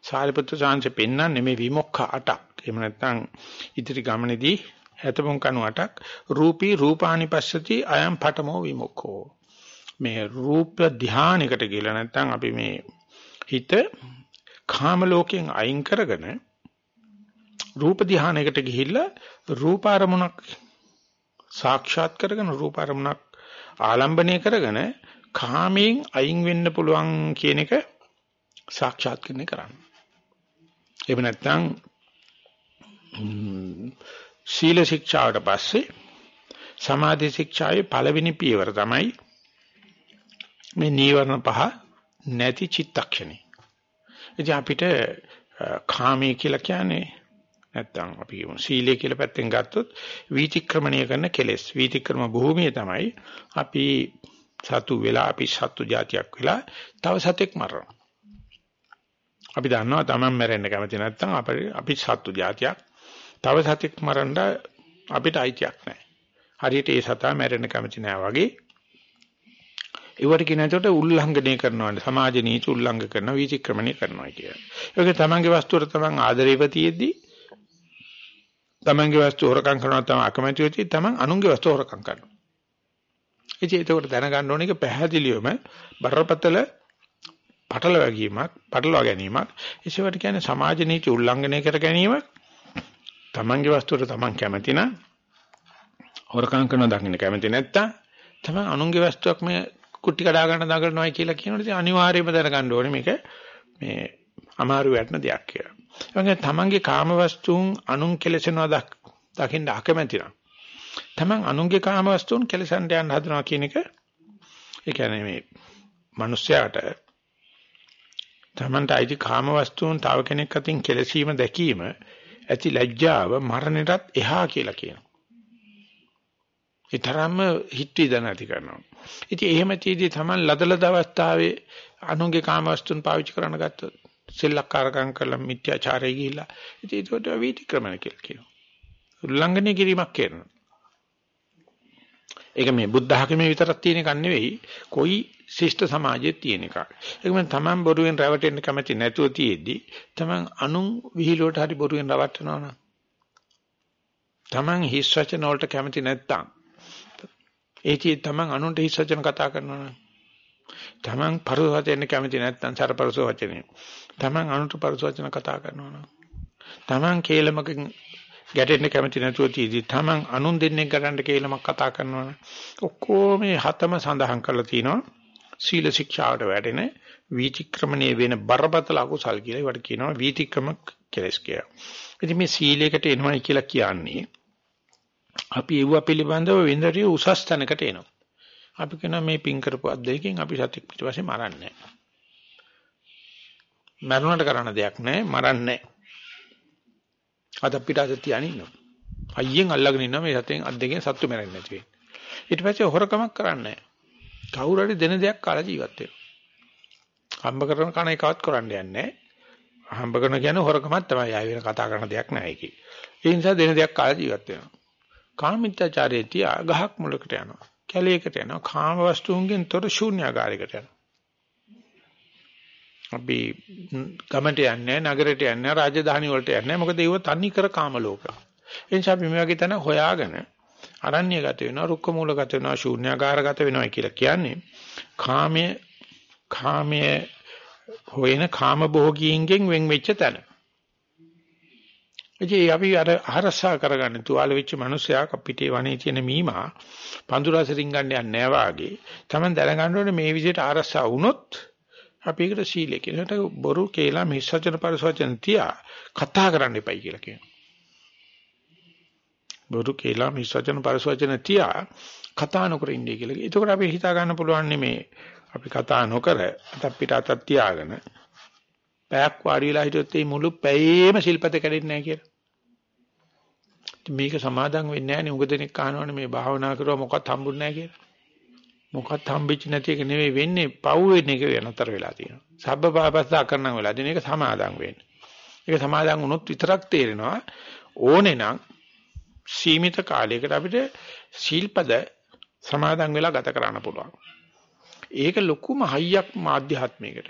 සාරිපුත්‍ර සාංශ පෙන්වන්නේ මේ විමුක්ඛ අටක්. එහෙම නැත්නම් ඉදිරි ගමනේදී හැතපොන් කණු අටක් රූපී රූපානි පස්සති අයම් පඨමෝ විමුක්ඛෝ. මේ රූප ධානයකට ගිහලා නැත්නම් අපි මේ හිත කාම ලෝකයෙන් අයින් කරගෙන රූප ධානයකට ගිහිල්ලා රූප අරමුණක් සාක්ෂාත් කරගෙන රූප අරමුණක් ආලම්බණය කරගෙන කාමයෙන් අයින් වෙන්න පුළුවන් කියන එක සාක්ෂාත් කරන්නේ කරන්නේ. එහෙම නැත්නම් සීල ශික්ෂාවට පස්සේ සමාධි ශික්ෂාවේ පළවෙනි පියවර තමයි මේ නීවරණ පහ නැති චිත්තක්ෂණේ. ඉතින් අපිට කාමයේ කියලා කියන්නේ නැත්තම් අපි කියමු සීලය කියලා පැත්තෙන් ගත්තොත් වීතික්‍රමණය කරන කෙලෙස්. වීතික්‍රම භූමිය තමයි අපි සතු වෙලා අපි සතු జాතියක් වෙලා තව සතෙක් මරනවා. අපි දන්නවා Taman මැරෙන්න කැමති නැත්නම් අපිට අපි සතු జాතියක් තව සතෙක් මරන්න අපිට අයිතියක් නැහැ. හරියට ඒ සතා මැරෙන්න කැමති නැහැ වගේ ඒවට කියන එතකොට උල්ලංඝනය කරනවා සමාජ නීති උල්ලංඝ කරනවා විචක්‍රමණය කරනවා කියලා. ඒක තමන්ගේ වස්තුවට තමන් ආදරේව තියෙද්දී තමන්ගේ වස්තු හොරකම් කරනවා තමයි අකමැති වෙච්චි තමන් අනුන්ගේ වස්තු හොරකම් කරනවා. ඉතින් ඒකට දැනගන්න ඕනේ ඒක පැහැදිලිවම බරපතල පටල වැගීමක්, පටලවා ගැනීමක්. ඒසවට කියන්නේ සමාජ නීති උල්ලංඝනය කර ගැනීමක්. තමන්ගේ වස්තුවට තමන් කැමති නම් හොරකම් කරන දකින්න කැමති නැත්තම් තමන් අනුන්ගේ වස්තුවක් මේ කුටි කඩා ගන්න දඟලනවායි කියලා කියනකොට ඉතින් අනිවාර්යයෙන්ම දැනගන්න ඕනේ මේක මේ අමාරු වැටෙන දෙයක් කියලා. ඒ වගේ තමන්ගේ කාම වස්තුන් අනුන් කෙලසනවා දකින්න අකමැති නම් තමන් අනුන්ගේ කාම වස්තුන් කෙලසන්න යන්න හදනවා කියන එක ඒ කියන්නේ මේ මිනිස්යාට තමන්ට අයිති කාම වස්තුන් තව කෙනෙක් අතින් කෙලසීම දැකීම ඇති ලැජ්ජාව මරණයටත් එහා කියලා කියනවා. ඒ තරම්ම හිත විදන ඇති කරනවා. ඉතින් එහෙම තීදී තමයි ලදලද අවස්ථාවේ අනුන්ගේ කාම වස්තුන් පාවිච්චි කරන්න ගත්තොත් සෙල්ලක්කාරකම් කරලා මිත්‍යාචාරය ගිහිල්ලා ඉතින් ඒකට වීතික්‍රමණ කියලා කියනවා. උල්ලංඝනය කිරීමක් කරනවා. ඒක මේ බුද්ධ ධර්මයේ විතරක් තියෙන එකක් නෙවෙයි කොයි ශිෂ්ට සමාජයේ තියෙන එකක්. ඒකම තමන් බොරුවෙන් රැවටෙන්න කැමති නැතුව තියෙද්දි තමන් අනුන් විහිළුවට හරි බොරුවෙන් රවට්ටනවා නම් තමන් හිස් වචන වලට කැමති නැත්තම් ඒකේ තමන් අනුන්ට හිස් වචන කතා කරනවා නම්. තමන් පරස වචන කැමති නැත්නම් සරපරස වචනේ. තමන් අනුන්ට පරස වචන කතා කරනවා නම්. තමන් කේලමකින් ගැටෙන්න කැමති නැතුව තීදී තමන් අනුන් දෙන්නේ කරන්න කේලමක් කතා කරනවා නම් ඔක්කොම මේ හතම සඳහන් කරලා තිනවා. සීල ශික්ෂාවට වැටෙන වීතික්‍රමණයේ වෙන බරපතල අකුසල් කියලා ඒවට කියනවා වීතික්‍රම කෙලස් කියලා. ඉතින් මේ සීලයකට එනවයි කියලා කියන්නේ අපි ඒව පිළිබඳව විඳරිය උසස් තැනකට එනවා. අපි කියනවා මේ පින් කරපු අද්දේකින් අපි සත්‍ය පිටපස්සේ මරන්නේ නැහැ. මරුණට කරන්න දෙයක් නැහැ, මරන්නේ නැහැ. අද අපිට අද තියාගෙන ඉන්නවා. අයියෙන් අල්ලගෙන ඉන්නවා මේ සතෙන් අද්දේකින් සත්තු මැරෙන්නේ නැති වෙන්නේ. ඊට පස්සේ හොරකමක් කරන්නේ නැහැ. කවුරු හරි දෙන දෙයක් කාලා ජීවත් වෙනවා. හම්බ කරන කණ එකවත් කරන්න යන්නේ නැහැ. හම්බ කරන කියන්නේ හොරකමක් තමයි. ආයෙ වෙන කතා කරන දෙයක් නැහැ ඒකේ. ඒ නිසා දෙන දෙයක් කාලා ජීවත් වෙනවා. කාමිත්‍යාචාරයේ තියා ගහක් මුලකට යනවා. කැලේකට යනවා. කාම වස්තුන්ගෙන් තොර ශූන්‍යාකාරයකට යනවා. අපි ගමට යන්නේ නගරයට යන්නේ රාජධානි වලට යන්නේ මොකද ඒව තනි කර කාම ලෝක. ඒ නිසා අපි මේ වගේ තැන හොයාගෙන අරණ්‍යගත වෙනවා රුක්ක මූලගත වෙනවා ශූන්‍යාකාරගත වෙනවා කියලා කියන්නේ කාමයේ කාමයේ හොයන කාම භෝගීන්ගෙන් වෙන් වෙච්ච තැන. ඉතින් අපි අර අහරසා කරගන්න තුවාල වෙච්ච මිනිසයා අපිටේ වනේ තියෙන මීමා පඳුරස රින්ගන්න යන්නේ නැහැ වාගේ. Taman දැනගන්න ඕනේ මේ විදිහට අරසා වුණොත් අපි ඒකට සීලය කියනකට බොරු කියලා මිස්සචන පරිසවචන තියා කතා කරන්න එපයි කියලා කියනවා. බොරු කියලා මිස්සචන පරිසවචන තියා කතා නොකර ඉන්නේ කියලා. ඒකෝර අපි හිතා ගන්න පුළුවන් මේ අපි කතා නොකර අපිට අතක් තියාගෙන පැයක් වාඩි වෙලා හිටියොත් මේ මුළු පැයේම ශිල්පත කැඩෙන්නේ නැහැ කියලා. මේක සමාදම් වෙන්නේ නැහැ නේ. උඟ දෙනෙක් අහනවනේ මේ භාවනා කරුවා මොකක්ද හම්බුන්නේ නැහැ කියලා. මොකක්ද හම්බෙච්ච නැති එක නෙවෙයි වෙන්නේ පව් වෙන එක වෙනතර වෙලා තියෙනවා. සබ්බ පාපස්සා කරනම් වෙලා දෙන එක සමාදම් වෙන්නේ. ඒක සමාදම් වුණොත් විතරක් තේරෙනවා ඕනේ නම් සීමිත කාලයකට අපිට ශීල්පද සමාදම් වෙලා ගත කරන්න පුළුවන්. ඒක ලොකුම හයියක් මාධ්‍යාත්මයකට.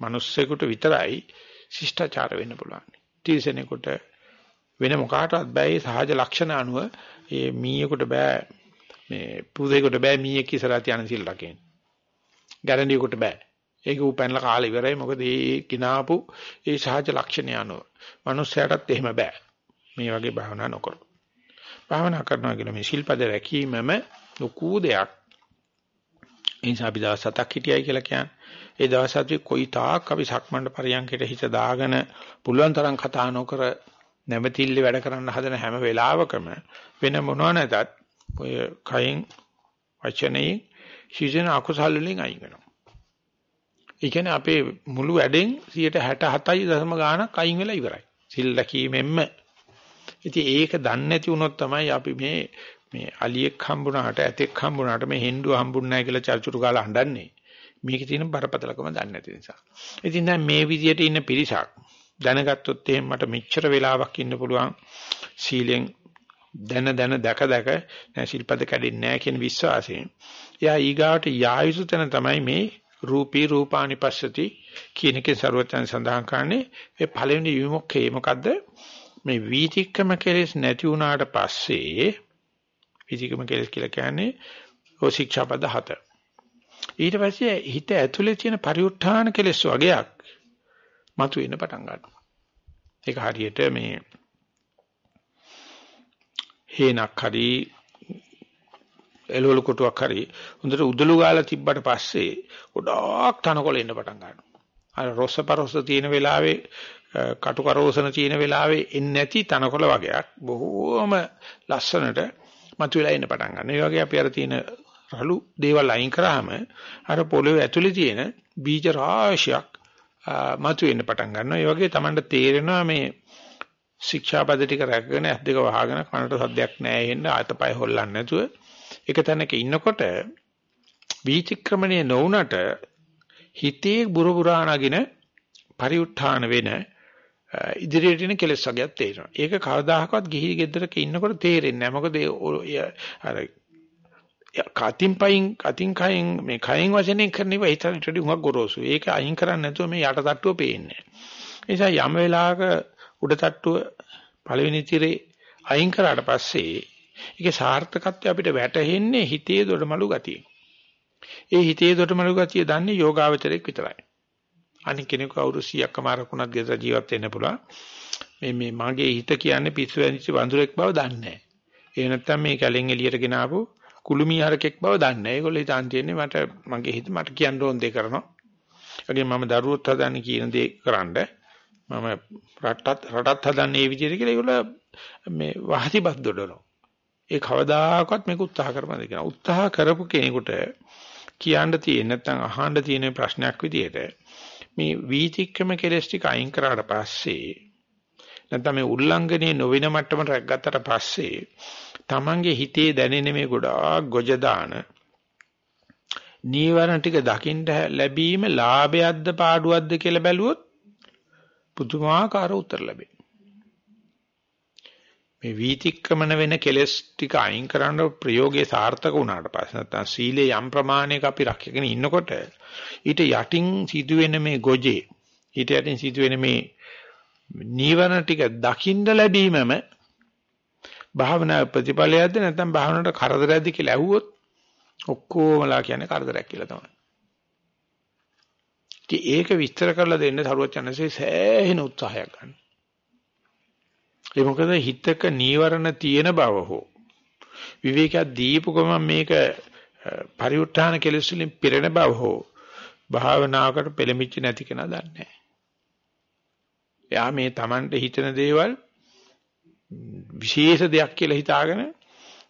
මිනිස්සෙකුට විතරයි ශිෂ්ටාචාර වෙන්න පුළුවන්. තීසනෙකුට වෙන මොකාටවත් බෑ ඒ සහජ ලක්ෂණ අනුව ඒ මීයකට බෑ මේ පුදේකට බෑ මීයක් ඉස්සරහ තියන සිල් රකින්න. ගැරන්ඩියකට බෑ. ඒක ඌ පැනලා කාලේ ඉවරයි මොකද ඒ කිනාපු ඒ සහජ ලක්ෂණ අනුව. මිනිස්සයාටත් එහෙම බෑ. මේ වගේ භාවනා නොකර. භාවනා කරනවා කියලා මේ ශිල්පද රැකීමම ලොකු දෙයක්. ඒ නිසා අපි දවස් හතක් හිටියයි කියලා කියන්නේ. ඒ දවස් හතේ කොයි තාක් අපි සක්මණේ පරියන්කයට හිත දාගෙන පුළුවන් තරම් කතා නොකර නැවතිල්ල වැඩ කරන්න හදන හැම වෙලාවකම වෙන මොනවා නැතත් ඔය කයින් වචනේ සිසන අකුසල් වලින් අයින් වෙනවා. ඒ කියන්නේ අපේ මුළු වැඩෙන් 67.7 ගාණක් අයින් වෙලා ඉවරයි. සිල් රැකීමෙන්ම. ඉතින් ඒක දන්නේ නැති වුණොත් තමයි අපි මේ මේ අලියෙක් හම්බුණාට ඇතෙක් හම්බුණාට මේ හෙන්ඩුව හම්බුන්නේ නැහැ කියලා චර්චුරු ගාලා හඬන්නේ. මේකේ තියෙන බරපතලකම දන්නේ නැති නිසා. ඉතින් දැන් මේ විදියට ඉන්න පිරිසක් දැනගත්තොත් එහෙනම් මට මෙච්චර වෙලාවක් ඉන්න පුළුවන් සීලෙන් දැන දැන දැක දැක නෑ ශිල්පද කැඩෙන්නේ නෑ කියන විශ්වාසයෙන්. එයා ඊගාට යායුසු තැන තමයි මේ රූපී රූපානි පස්සති කියන එකේ ਸਰවචන් සඳහන් කරන්නේ. ඒ පළවෙනි විමුක්කේ මොකද්ද? මේ වීතික්කම කෙලෙස් නැති වුණාට පස්සේ වීතික්කම කෙලෙස් කියලා කියන්නේ ඔය ශික්ෂාපද හත. ඊට පස්සේ හිත ඇතුලේ තියෙන පරිඋත්ථාන කෙලෙස් වගේක් මතුවෙන්න පටන් ගන්නවා. ඒක හරියට මේ හේනක් හරි එළවලු කොටුවක් හරි හොඳට උදළු ගාලා තිබ්බට පස්සේ ගොඩාක් තනකොළ එන්න පටන් ගන්නවා. අර රොස්සපරොස්ස තියෙන වෙලාවේ කටු කරෝසන තියෙන වෙලාවේ එන්නේ නැති තනකොළ වගේක් බොහෝම ලස්සනට මතුවලා එන්න පටන් ගන්නවා. ඒ වගේ අපි අර තියෙන රළු දේවල් අයින් කරාම අර පොළොවේ ඇතුලේ තියෙන බීජ රාශියක් මතුවෙන්න පටන් ගන්නවා. ඒ වගේ Tamanට තේරෙනවා මේ ශික්ෂාපද ටික රැකගෙන ඇස් දෙක වහගෙන කනට සද්දයක් නැහැ එන්න ආතපය හොල්ලන්නේ නැතුව එක තැනක ඉන්නකොට වීතික්‍රමණය නොවුනට හිතේ බුරුබුරා නගින පරිඋත්ථාන වෙන ඉදිරියට එන කෙලෙස් වර්ගයක් තේරෙනවා. ඒක කවදාහකවත් ගිහි ගෙදරක ඉන්නකොට තේරෙන්නේ නැහැ. මොකද අර කතින් පයින් කතින් කයින් මේ කයින් වචනෙන් කරන ඒවා හිතට ටඩි උඟක් ගොරෝසු. ඒක අයින් කරන්නේ නැතුව මේ යට තට්ටුව පේන්නේ. ඒ නිසා යම් වෙලාවක උඩ තට්ටුව පළවෙනි තිරේ අයින් කරාට පස්සේ ඒකේ සාර්ථකත්වය අපිට වැටහෙන්නේ හිතේ දොඩමලු ගතිය. ඒ හිතේ දොඩමලු ගතිය දන්නේ යෝගාවචරයක් විතරයි. අනික කෙනෙකු අවුරුදු 100ක් මාරකුණක් ගෙදර ජීවත් වෙන්න පුළුවන්. මේ මේ මගේ හිත කියන්නේ පිස්සු වැනිච්ච වඳුරෙක් බව දන්නේ නැහැ. ඒ නැත්තම් මේ කැලෙන් එළියට ගෙන ආපු කුළුමී හරකෙක් බව දන්නේ නැහැ. ඒගොල්ලෝ හිතාන් තියන්නේ මට මගේ හිත මට කියන්න ඕන දේ කරනවා. ඒගොල්ලෝ මම දරුවොත් හදන්නේ කියන දේ කරන්න. මම රටත් රටත් හදන්නේ මේ විදිහට කියලා ඒගොල්ලෝ මේ වහතිපත් දොඩනවා. ඒ කවදාකවත් මේක උත්සාහ කරපන්ද කියන. උත්සාහ කරපු කෙනෙකුට කියන්න තියෙන නැත්නම් අහන්න තියෙන ප්‍රශ්නයක් විදිහට මේ වීතික්‍රම කෙලස් ටික අයින් කරාට පස්සේ නැත්නම් මේ උල්ලංඝනයේ නොවන මට්ටමට රැග්ගත්තට පස්සේ Tamange හිතේ දැනෙන මේ ගොඩාක් ගොජ දාන නීවරණ ටික දකින්න ලැබීම ලාභයක්ද පාඩුවක්ද කියලා බැලුවොත් පුදුමාකාර උත්තර ලැබෙනවා. මේ වීතික්‍රමන වෙන කෙලස් ටික අයින් කරන්න ප්‍රයෝගයේ සාර්ථක වුණාට පස්සේ නැත්නම් සීලේ යම් ප්‍රමාණයක අපි රැකගෙන ඉන්නකොට ඊට යටින් සිදුවෙන මේ ගොජේ ඊට යටින් සිදුවෙන මේ නීවරණ ටික දකින්න ලැබීමම භාවනා ප්‍රතිඵලයක්ද නැත්නම් භාවනාවට කරදරයක්ද කියලා ඇහුවොත් ඔක්කොමලා කියන්නේ කරදරයක් කියලා තමයි. ඉතින් ඒක විස්තර කරලා දෙන්න සරුවචනසේ සෑහෙන උත්සාහයක් ගන්න. ඒ මොකද හිතක නීවරණ තියෙන බව හෝ විවේකයක් දීපු ගමන් මේක පරිඋත්ථාන කෙලෙස් වලින් පිරෙන බව හෝ භාවනාවකට පෙළඹිච්ච නැති කෙනා දන්නේ නැහැ. එයා මේ Tamante හිතන දේවල් විශේෂ දෙයක් කියලා හිතාගෙන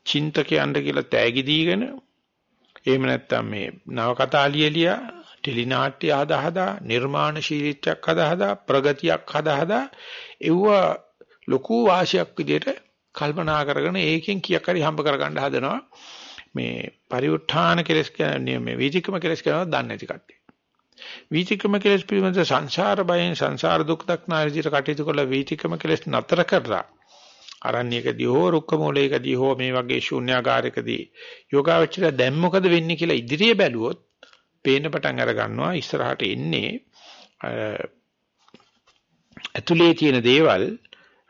චින්තකයන්ට කියලා තෑගි දීගෙන එහෙම නැත්නම් මේ නවකතා ලියලියා ටෙලි නාට්‍ය හදා හදා නිර්මාණශීලීත්වයක් හදා හදා ප්‍රගතියක් හදා හදා ඒව ලොකු වාසියක් විදියට කල්පනා කරගෙන ඒකෙන් කීයක් හරි හම්බ කරගන්න හදනවා මේ පරිඋත්ථාන කෙලස් කියන්නේ මේ වීතිකම කෙලස් කියනවා දන්නේ නැති කට්ටිය. වීතිකම කෙලස් පිළිබඳ සංසාර බයෙන් සංසාර දුක් දක්නා විදිහට කටයුතු කළ වීතිකම කෙලස් නතර කරලා අරණ්‍යකදී හෝ රුක්ක මූලයකදී හෝ මේ වගේ ශූන්‍යාකාරයකදී යෝගාවචරය දැන් මොකද වෙන්නේ කියලා ඉදිරිය බැලුවොත් පේන පටන් අර ගන්නවා ඉස්සරහට එන්නේ ඇතුලේ තියෙන දේවල්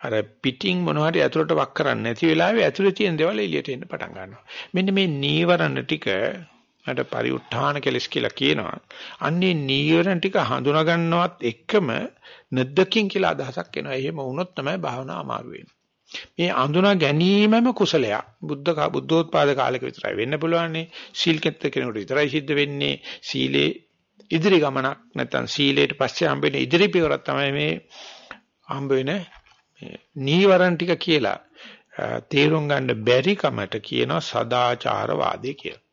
අර පිටින් මොනවහරි ඇතුලට වක් කරන්නේ නැති වෙලාවේ ඇතුලේ තියෙන දේවල් එළියට එන්න පටන් ගන්නවා. මෙන්න මේ නීවරණ ටික මට පරිඋත්ථාන කෙලස් කියලා කියනවා. අන්නේ නීවරණ ටික හඳුනා ගන්නවත් එක්කම නැද්දකින් කියලා අදහසක් එනවා. එහෙම වුණොත් තමයි භාවනාව අමාරු වෙන්නේ. මේ අඳුනා ගැනීමම කුසලයක්. බුද්ධ බුද්ධෝත්පාද කාලෙක විතරයි වෙන්න පුළුවන්නේ. සීල් කෙත් කෙනෙකුට විතරයි සිද්ධ වෙන්නේ. සීලේ ඉදිරි ගමනක් නැත්නම් සීලයට පස්සේ හම්බ වෙන ඉදිරි පියවරක් තමයි මේ හම්බ වෙන නීවරණ ටික කියලා. තේරුම් ගන්න බැරි කමට කියනවා සදාචාරවාදී කියලා.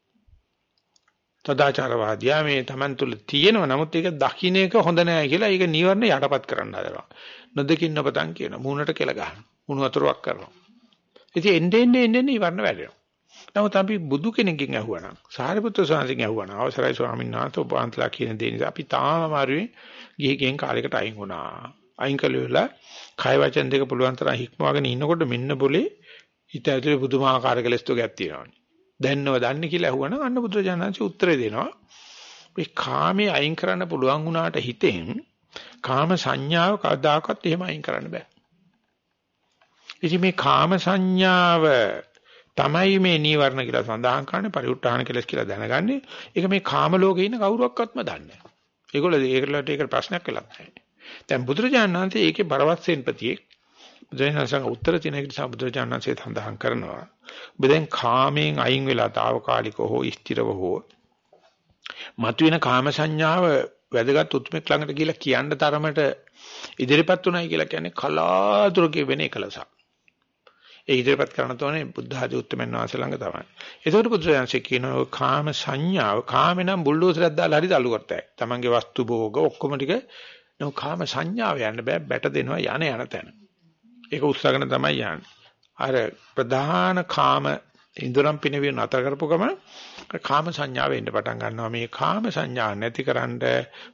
තදාචාරවාදියා මේ Taman තුල තියෙනව නමුත් ඒක දකින්න එක හොඳ නෑ කියලා ඒක නිවර්ණ යටපත් කරන්න හදනවා. නොදකින්න පතන් කියන මූණට කෙල ගන්න. මුණු වතුරක් කරනවා. ඉතින් එන්නේ එන්නේ එන්නේ නිවර්ණ වැඩෙනවා. නමුත් අපි බුදු කෙනෙක්ගෙන් අහුවනම් සාරිපුත්‍ර ස්වාමීන් අහුවනම් අවසරයි ස්වාමීන් වහන්සේ ඔබ වහන්සලා කියන දේ නිසා අපි තාම අමාරුවේ ගිහිගෙන් කාලයකට අයින් වුණා. අයින් කළේලා කය වචන දෙක පුළුවන් තරම් හික්මවගෙන ඉන්නකොට මෙන්න બોලේ හිත ඇතුලේ පුදුමාකාර කෙලස්තෝගයක් තියෙනවානේ. දැන්නව දන්නේ කියලා අහුවනම් අන්න බුදුරජාණන්සේ උත්තරේ දෙනවා. මේ කාමයේ අයින් කරන්න පුළුවන් වුණාට හිතෙන් කාම සංඥාව කවදාකවත් එහෙම අයින් කරන්න බෑ. ඉතින් මේ කාම සංඥාව තමයි මේ නීවරණ කියලා සඳහන් කරන්නේ පරිඋත් ทาน කෙලස් කියලා දැනගන්නේ. ඒක මේ කාම ලෝකේ ඉන්න කවුරුවක්වත්ම දන්නේ නැහැ. ඒගොල්ලෝ ඒකට ඒක ප්‍රශ්නයක් වෙලක් නැහැ. දැන් බුදුරජාණන් වහන්සේ ඒකේ බරවත්සෙන් ප්‍රතියෙක් බුදුරජාණන් උත්තර තියෙන එක නිසා බුදුරජාණන් වහන්සේ සඳහන් කරනවා. ඔබ දැන් කාමයෙන් අයින් වෙලා తాවකාලිකව හෝ ස්ථිරව හෝ මතුවෙන කාම සංඥාව වැදගත් උත්මෙක් ළඟට ගිහිල්ලා කියන්න තරමට ඉදිරිපත් උනායි කියලා කියන්නේ කලාතුරකින් වෙන එකලසක්. ඒ ඉදිරිපත් කරන තෝනේ බුද්ධ ආදී උත්තරමන් වහන්සේ ළඟ තමයි. ඒතකොට බුදුරජාණන්සේ කියනවා කාම සංඥාව කාම නම් බුල්ඩෝසරයක් දාලා හරි දලු කරතයි. Tamange වස්තු භෝග ඔක්කොම ටික නෝ කාම සංඥාව යන්න බෑ බැට දෙනවා යන යන තැන. ඒක උත්සාහගෙන තමයි යන්නේ. අර ප්‍රධාන කාම ඉන්ද්‍රම් පිනවිය නතර කරපු ගම කාම සංඥාව එන්න පටන් ගන්නවා මේ කාම සංඥා නැතිකරන්න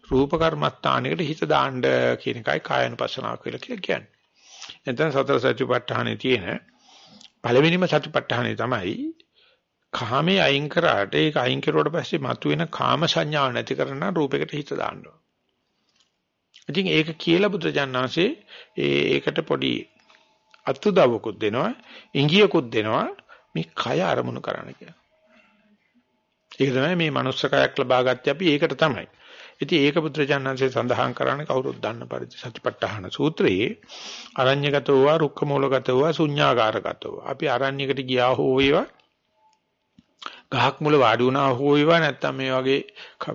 රූප කර්මස්ථානයකට හිත දාන්න කියන එකයි කායනුපස්සනාව කියලා කියන්නේ. එතන සතර සතිපට්ඨානේ තියෙන පළවෙනිම සතිපට්ඨානේ තමයි කාමයේ අයින් කරාට ඒක අයින් කරුවට පස්සේ මතුවෙන කාම සංඥාව නැති කරන රූපයකට හිත දාන්න ඉතින් ඒක කියලා බුදුජානනාංශේ ඒකට පොඩි අත්දවකුත් දෙනවා ඉංගියකුත් දෙනවා මේ කය අරමුණු කරන්න කියලා. ඒක තමයි මේ manuss කයක් ලබාගත්තේ අපි ඒකට තමයි. ඉතින් ඒක බුදුරජාණන්සේ සඳහන් කරන්නේ කවුරුත් දන්න පරිදි සතිපට්ඨාන සූත්‍රයේ අරඤ්‍යගතෝ වා රුක්කමූලගතෝ වා ශුඤ්ඤාකාරගතෝ අපි අරඤ්‍යකට ගියා හෝ වේවා ගහක් මුල වාඩි වුණා හෝ වේවා නැත්නම් මේ වගේ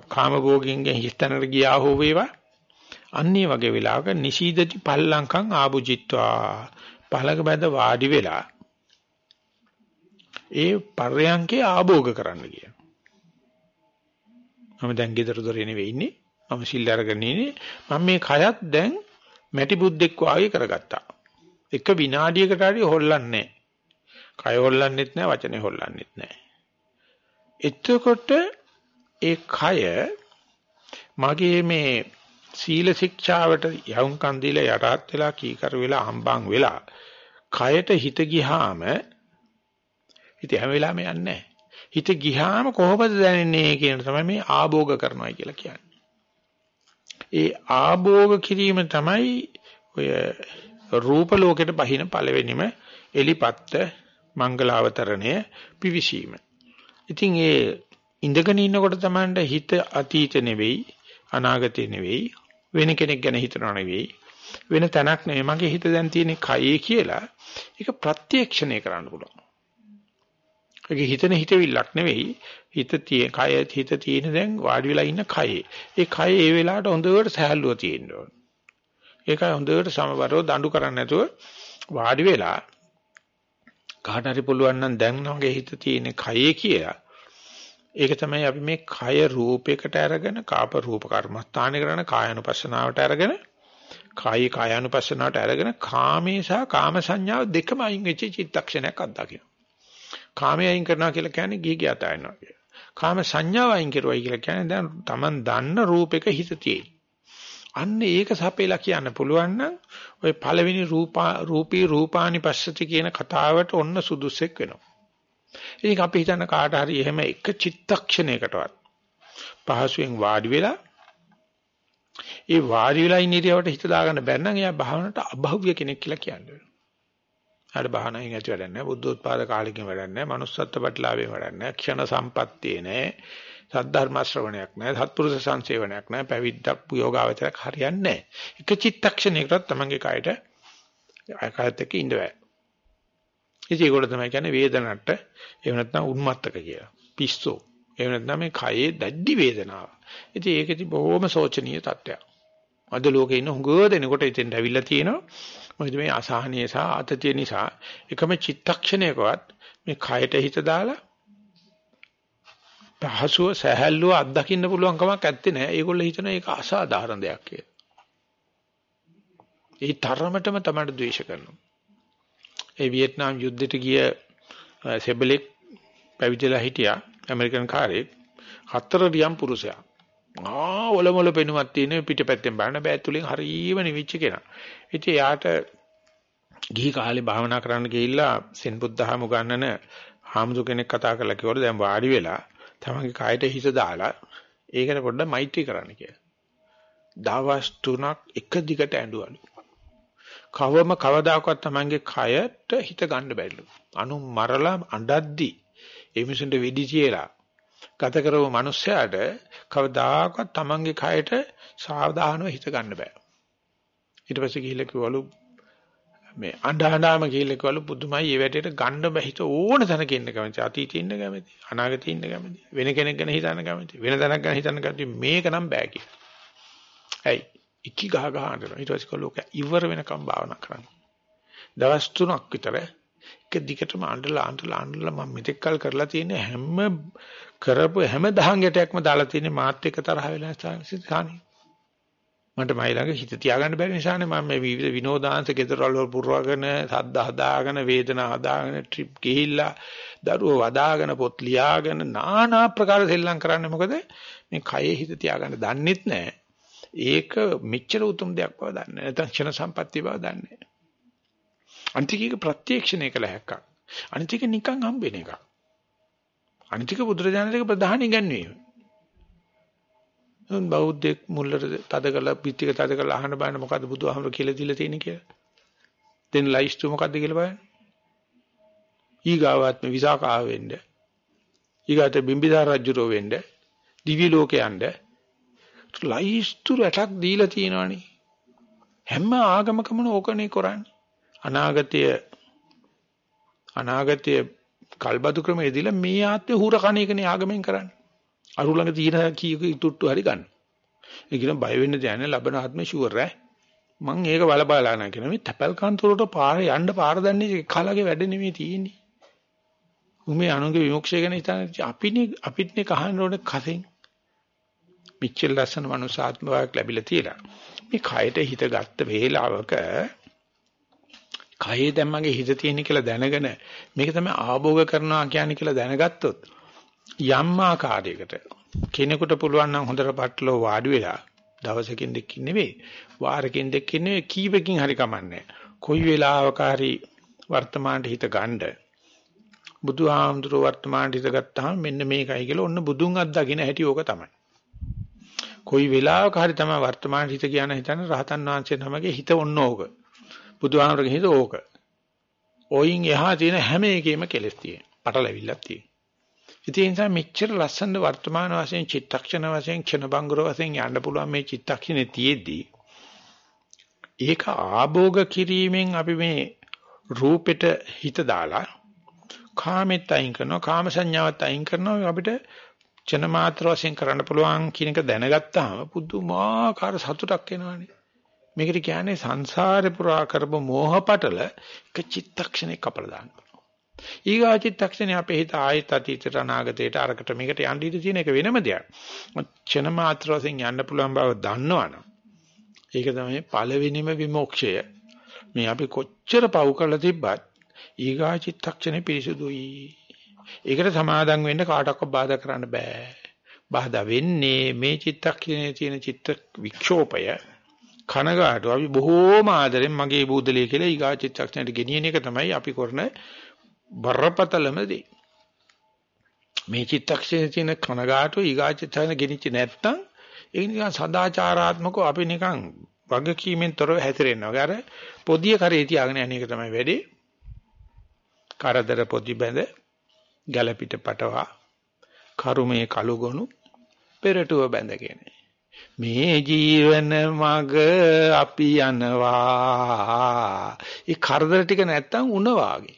කාමභෝගින්ගෙන් හිස්තැනකට ගියා හෝ වේවා අන්නේ වගේ වෙලාවක නිශීදති පල්ලංකං ආභුජිත්වා පළක බඳ වාඩි වෙලා ඒ පර්යංකේ ආභෝග කරන්න කියන. මම දැන් ගෙදර දොරේ නෙවෙයි ඉන්නේ. මම සිල් අරගෙන ඉන්නේ. මම මේ කයත් දැන් මැටි බුද්දෙක් වාගේ කරගත්තා. එක විනාඩියකට හරි හොල්ලන්නේ නැහැ. කය හොල්ලන්නෙත් නැහැ, වචනේ හොල්ලන්නෙත් නැහැ. එතකොට ඒ කය මගේ මේ සීල ශික්ෂාවට යවුම්කන් දීලා යටහත් වෙලා කීකර වෙලා හම්බන් වෙලා කයට හිත ගියාම හිත හැම වෙලාවෙම යන්නේ නැහැ. හිත ගියාම කොහොමද දැනෙන්නේ කියන තමයි මේ ආභෝග කරනවා කියලා කියන්නේ. ඒ ආභෝග කිරීම තමයි ඔය රූප ලෝකෙට බහින පළවෙනිම එලිපත්ත මංගලාවතරණය පිවිසීම. ඉතින් ඒ ඉඳගෙන ඉන්නකොට තමයි හිත අතීත නෙවෙයි අනාගතේ නෙවෙයි වෙන කෙනෙක් ගැන හිතනව නෙවෙයි වෙන තැනක් නෙවෙයි මගේ හිත දැන් තියෙන්නේ කයේ කියලා ඒක ප්‍රත්‍යක්ෂණය කරන්න පුළුවන්. ඒක හිතන හිතවිල්ලක් නෙවෙයි හිත tie කය හිත තියෙන දැන් වාඩි වෙලා ඉන්න කයේ. ඒ කය ඒ වෙලාවට හොඳට සහැල්ලුව තියෙන්න ඕන. ඒකයි හොඳට සමබරව දඬු කරන්නේ නැතුව වාඩි වෙලා කාට හරි පුළුවන් නම් දැන් වගේ හිත තියෙන කයේ කියලා. ඒක තමයි අපි මේ කය රූපයකට අරගෙන කාප රූප කර්මස්ථාන කරන කායනුපස්සනාවට අරගෙන කායි කායනුපස්සනාවට අරගෙන කාමේ සහ කාම සංඥාව දෙකම අයින් වෙච්ච චිත්තක්ෂණයක් අත්දකින්න. කාමයේ අයින් කරනවා කියලා කියන්නේ ගිහි ගියත අයනවා කියලා. කාම සංඥාව අයින් කරුවයි කියලා කියන්නේ දැන් Taman දන්න රූපයක හිත තියෙයි. අන්න ඒක සපේලා කියන්න පුළුවන් නම් ওই පළවෙනි රූපා රූපී රූපානි පස්සති කියන කතාවට ඔන්න සුදුසෙක් වෙනවා. ඉතින් අපි හිතන කාට හරි එහෙම එක චිත්තක්ෂණයකටවත් පහසුවෙන් වාඩි වෙලා ඒ වාඩි වෙලා ඉන්න ඉරියවට හිත දාගන්න බැන්න නම් එයා භාවනට අභව්‍ය කෙනෙක් කියලා කියන්නේ. අර බහනයින් ඇති වැඩක් නැහැ. බුද්ධෝත්පාද කාලෙකින් වැඩක් නැහැ. manussත්ත්ව ප්‍රතිලාභයෙන් වැඩක් නැහැ. ක්ෂණ සම්පත්තියේ නැහැ. සද්ධර්ම ශ්‍රවණයක් නැහැ. සත්පුරුෂ සංසේවනයක් නැහැ. පැවිද්දක් යෝගාවචරයක් හරියන්නේ නැහැ. එක චිත්තක්ෂණයකටත් තමන්ගේ කයට ආකාරයත් එක්ක ඉඳ බෑ. ඉතින් ඒගොල්ලෝ තමයි කියන්නේ වේදනට එහෙම නැත්නම් උන්මත්තක කියලා. පිස්සෝ. එහෙම නැත්නම් මේ කයේ දැඩි වේදනාව. ඉතින් ඒකෙදි බොහොම සෝචනීය තත්ත්වයක්. අද ලෝකේ ඉන්න හුඟ දෙනකොට ඉතින් ඇවිල්ලා තියෙනවා. මොකද මේ අසහනය සහ අතතිය නිසා එකම චිත්තක්ෂණයකවත් මේ කයට හිත දාලා පහසුව සහැල්ලුව අත්දකින්න පුළුවන් කමක් ඇත්තේ නැහැ. ඒගොල්ලෝ හිතන ඒක අසාධාරණ දෙයක් කියලා. ඒ තරමටම තමයි ද්වේෂ කරනවා. ඒ වියට්නාම් යුද්ධෙට ගිය සෙබලෙක් පැවිදිලා හිටියා ඇමරිකන් කාරයෙක් හතර වියම් පුරුෂයා. ආ ඔලොමොල පෙනුමක් තියෙන පිටපැත්තෙන් බලන බෑ තුලින් හරීම නිවිච්ච කෙනා. ඉතින් යාට ගිහි කාලේ භාවනා කරන්න ගිහිල්ලා සෙන් බුද්ධහම උගන්නන හාමුදුර කෙනෙක් කතා කරලා කිව්වලු දැන් වාඩි වෙලා තමන්ගේ කයට හිත දාලා ඒකට පොඩ්ඩක් මෛත්‍රී කරන්න කියලා. දවස් 3ක් එක දිගට ඇඬුවලු. කවම කවදාකවත් තමන්ගේ කයට හිත ගන්න බැරිලු. අනු මරලා අඬද්දි ඒ මිනිසුන්ට වෙඩි තියලා ගත කරව මිනිස්සයාට කවදාකවත් තමන්ගේ කයට සාවධානව හිත ගන්න බෑ. ඊට පස්සේ ගිහිල්ලා කිව්වලු මේ අඬ අඬාම කියලා කිව්වලු පුදුමයි මේ වැටේට ගන්න බෑ හිත ඕන තැනක ඉන්න කැමති අතීතේ ඉන්න කැමති අනාගතේ ඉන්න කැමති වෙන කෙනෙක් ගැන හිතන්න කැමති වෙන තැනක් ගැන හිතන්න කැමති මේක නම් බෑ කියලා. ඇයි ඉකි ගහ ගහ අඬනවා ඊට පස්සේ කොල්ලෝ ඉවර වෙනකම් භාවනා කරන්න. දවස් තුනක් විතර එක දිගටම අඬලා අඬලා අඬලා මම මෙතෙක් කල් කරලා තියෙන හැම කරපු හැම දහං ගැටයක්ම දාලා තියෙන මාත් එක්ක තරහ වෙලා ස්ථානේ. මට මයි ළඟ හිත තියාගන්න බැරි නිසානේ මම මේ විවිධ විනෝදාංශ ගෙදරවල පුරවගෙන සද්ද හදාගෙන වේදනා හදාගෙන ට්‍රිප් ගිහිල්ලා දරුවෝ වදාගෙන පොත් ලියාගෙන নানা ප්‍රකාර සෙල්ලම් කරන්නේ මොකද මේ කයේ හිත තියාගන්න දන්නෙත් නැහැ ඒක මෙච්චර උතුම් දෙයක් බව දන්නේ නැත්නම් ක්ෂණ සම්පත්තිය බව දන්නේ අන්තිකීක ප්‍රත්‍යක්ෂණය කළ හැක්කක් අනිතික නිකන් හම්බෙන එකක් අනිතික බුදුරජාණන්ගේ ප්‍රධාන ඉගැන්වීම බෞද්ධෙක් මුල්ලට තද කරලා පිටික තද කරලා අහන්න බලන්න මොකද්ද බුදුහාමර කියලා දීලා තියෙන්නේ කියලා. දෙන ලයිස්තු මොකද්ද කියලා බලන්න. ඊගාවත් මේ විසාකාව වෙන්න. ඊගාට බිම්බිසාර රජුරෝ වෙන්න. දිවි ලෝකේ යන්න. ලයිස්තු රටක් දීලා තියෙනවනේ. හැම ආගමකම ඕකනේ කරන්නේ. අනාගතය අනාගතය කල්බදු ක්‍රමයේ දීලා මේ ආත්මේ හුර කණ එකනේ ආගමෙන් කරන්නේ. අරු ළඟ තියෙන කීයක ඉතුට්ටු හරි ගන්න. ඒ කියන බය වෙන්න දෙයක් නැහැ ලබන ආත්මේ ෂුවර් ඈ. මං ඒක බලබලා නැහැ කියන මේ තැපල් කාන්තවලට පාර යන්න පාර දන්නේ කලගේ වැඩ නෙමෙයි තියෙන්නේ. උමේ අනුගේ විමුක්ෂය ගැන හිතන්නේ අපිනේ අපිත්නේ කහන්න ඕනේ කසෙන්. මිච්චල් ලස්සන මනුසාත්ම වාක් ලැබිලා තියලා. මේ කයට හිත ගත්ත වේලාවක කයේ දැන් මගේ හිත තියෙන කියලා දැනගෙන මේක තමයි ආභෝග කරනවා කියන්නේ කියලා දැනගත්තොත් යම් ආකාරයකට කෙනෙකුට පුළුවන් නම් හොඳට පටලව වාඩි වෙලා දවසකින් දෙකකින් නෙවෙයි වාරකින් දෙකකින් නෙවෙයි කීපකින් හරි කමන්නේ. කොයි වෙලාවක හරි වර්තමානට හිත ගන්න. බුදුහාමුදුරුවෝ වර්තමානට හිත ගත්තාම මෙන්න මේකයි කියලා ඔන්න බුදුන් අත්දකින්න හැටි ඕක තමයි. කොයි වෙලාවක හරි තමයි වර්තමානට හිත කියන හිතන රහතන් වහන්සේ නමගේ හිත ඔන්න ඕක. බුදුහාමුදුරුවෝ හිත ඕක. ඔයින් එහා තියෙන හැම එකෙම කෙලස් තියෙන පටලැවිල්ලක් තියෙන. ඉතින් ඒ නිසා මෙච්චර ලස්සන වර්තමාන වශයෙන් චිත්තක්ෂණ වශයෙන් ක්ෂණබංගුර වශයෙන් යන්න පුළුවන් මේ චිත්තක්ෂණේ තියේදී ඒක ආභෝග කිරීමෙන් අපි මේ රූපෙට හිත දාලා කාමෙත් අයින් කරනවා කාම සංඥාවත් අයින් කරනවා. අපිට චන මාත්‍ර වශයෙන් කරන්න පුළුවන් කියන එක දැනගත්තාම පුදුමාකාර සතුටක් එනවානේ මේකට කියන්නේ සංසාරේ පුරා කරපු මෝහ පටල එක චිත්තක්ෂණේ කපලා දානවා ඊගා චිත්තක්ෂණේ අපේ හිත ආයෙත් අතීතයට අනාගතයට අරකට මේකට යන්න ඉඩ තියෙන එක වෙනම දෙයක්. ක්ෂණ මාත්‍ර වශයෙන් යන්න පුළුවන් බව දන්නවනම් ඒක තමයි පළවෙනිම විමෝක්ෂය. මේ අපි කොච්චර පව් කරලා තිබ්බත් ඊගා චිත්තක්ෂණේ පිරිසුදුයි. ඒකට සමාදම් වෙන්න කාටවත් බාධා කරන්න බෑ. බාධා වෙන්නේ මේ චිත්තක්ෂණේ තියෙන චිත්ත වික්ෂෝපය කනගාටු අපි බොහෝම ආදරෙන් මගේ බූදලිය කියලා ඊගා චිත්තක්ෂණයට ගෙනියන එක තමයි අපි කරන බරපතලම දේ. මේ චිත්තක්ෂණයේ තියෙන කනගාටු ඊගාචිත්තන ගෙනිච්ච නැත්තම් ඒක නිකන් සදාචාරාත්මකව අපි නිකන් වගකීමෙන් තොරව හැසිරෙනවා. අර පොදිය කරේ තියාගෙන යන එක තමයි වැඩේ. කරදර පොදි බැඳ ගැලපිට පටවා කරුමේ කලුගොණු පෙරටුව බැඳගෙන මේ ජීවන මග අපි යනවා. ඒ කරදර ටික නැත්තම් උණ වාගේ.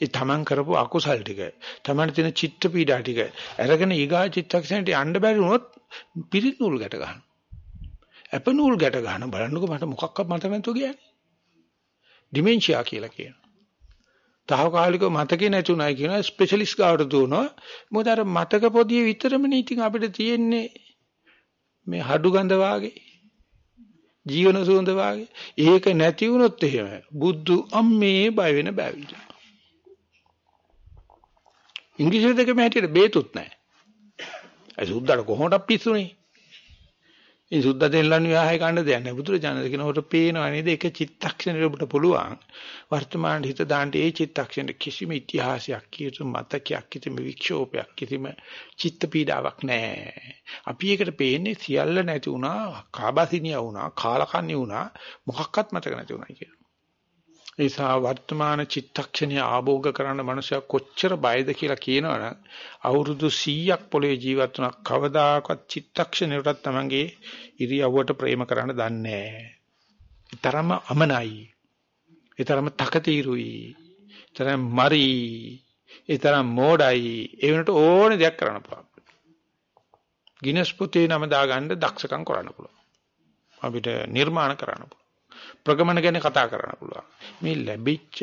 ඒ තමන් කරපු අකුසල් ටික තමන් තියෙන චිත්ත පීඩා ටික අරගෙන ඊගා චිත්තක්ෂණයට යන්න බැරි වුණොත් පිරිත් නූල් ගැට ගන්නවා. අප නූල් ගැට ගන්න බලන්නකෝ මට මොකක්වත් මතක නැතුව ගියානේ. ඩිමෙන්ෂියා කියලා කියනවා. තාවකාලිකව මතකේ නැතුණයි කියනවා ස්පෙෂලිස්ට් ගාවට දුවනවා. මොකද අර මතක පොදියේ විතරමනේ ඉතින් අපිට තියෙන්නේ මේ හඩු ගඳ වාගේ. ජීවන සුවඳ වාගේ. ඒක නැති වුණොත් එහෙම බුද්ධ අම්මේ බය වෙන බැවිද. ඉංග්‍රීසි දෙකම හැටියට බේතුත් නැහැ. ඒ සුද්දාට කොහොමද පිස්සුනේ? ඉතින් සුද්දා දෙල්ලන් විවාහය ගන්න දෙයක් නැහැ. බුදුරජාණන් කියනකොට පේනවා නේද? එක චිත්තක්ෂණෙ ඔබට පුළුවන්. වර්තමාන හිත දාන්න ඒ චිත්තක්ෂණෙ කිසිම ඉතිහාසයක් කිසිම මතකයක් කිසිම වික්ෂෝපයක් කිසිම චිත්ත පීඩාවක් නැහැ. අපි ඒකට පේන්නේ සියල්ල නැති වුණා, කාබාසිනියා වුණා, කාලකන්ණි වුණා, මොකක්වත් මතක නැති වුණා කියලා. නිසා වර්තමාන චිත්තක්ෂණය ආභෝග කරන්න මනුස්සයා කොච්චර බයද කියලා කියනවනම් අවුරුදු 100ක් පොළේ ජීවත් වුණා කවදාකවත් චිත්තක්ෂණයටත් තමන්ගේ ඉරියව්වට ප්‍රේම කරන්න දන්නේ නැහැ. ඊතරම් අමනයි. ඊතරම් තකතිරුයි. ඊතරම් මරි. ඊතරම් මෝඩයි. ඒ වෙනට ඕනේ දෙයක් කරන්න පුළුවන්. ගිනස් පොතේ නම දාගන්න දක්ෂකම් කරන්න පුළුවන්. අපිට නිර්මාණ කරන්න පුළුවන්. ප්‍රගමන ගැන කතා කරන්න පුළුවන්. මේ ලැබිච්ච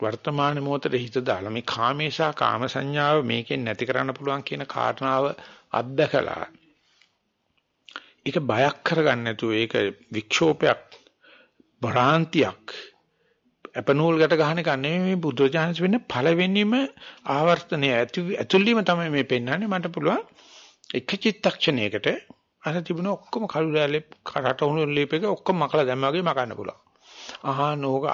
වර්තමාන මොහොතේ හිත දාලා මේ කාමේශා කාම සංඥාව මේකෙන් නැති කරන්න පුළුවන් කියන කාරණාව අත්දකලා ඒක බයක් කරගන්න නැතුව ඒක වික්ෂෝපයක් භ්‍රාන්තියක් අපනෝල් ගැට ගන්න එක නෙමෙයි මේ බුදුරජාණන් වෙන්නේ පළවෙනිම ආවර්තනය ඇතුළීම තමයි මේ පෙන්වන්නේ මට පුළුවන් එක චිත්තක්ෂණයකට අර තිබුණ ඔක්කොම කළු රැලේ කරට උණු ලීපෙක ඔක්කොම මකලා දැම්ම වගේ මකන්න පුළුවන්. ආහනෝක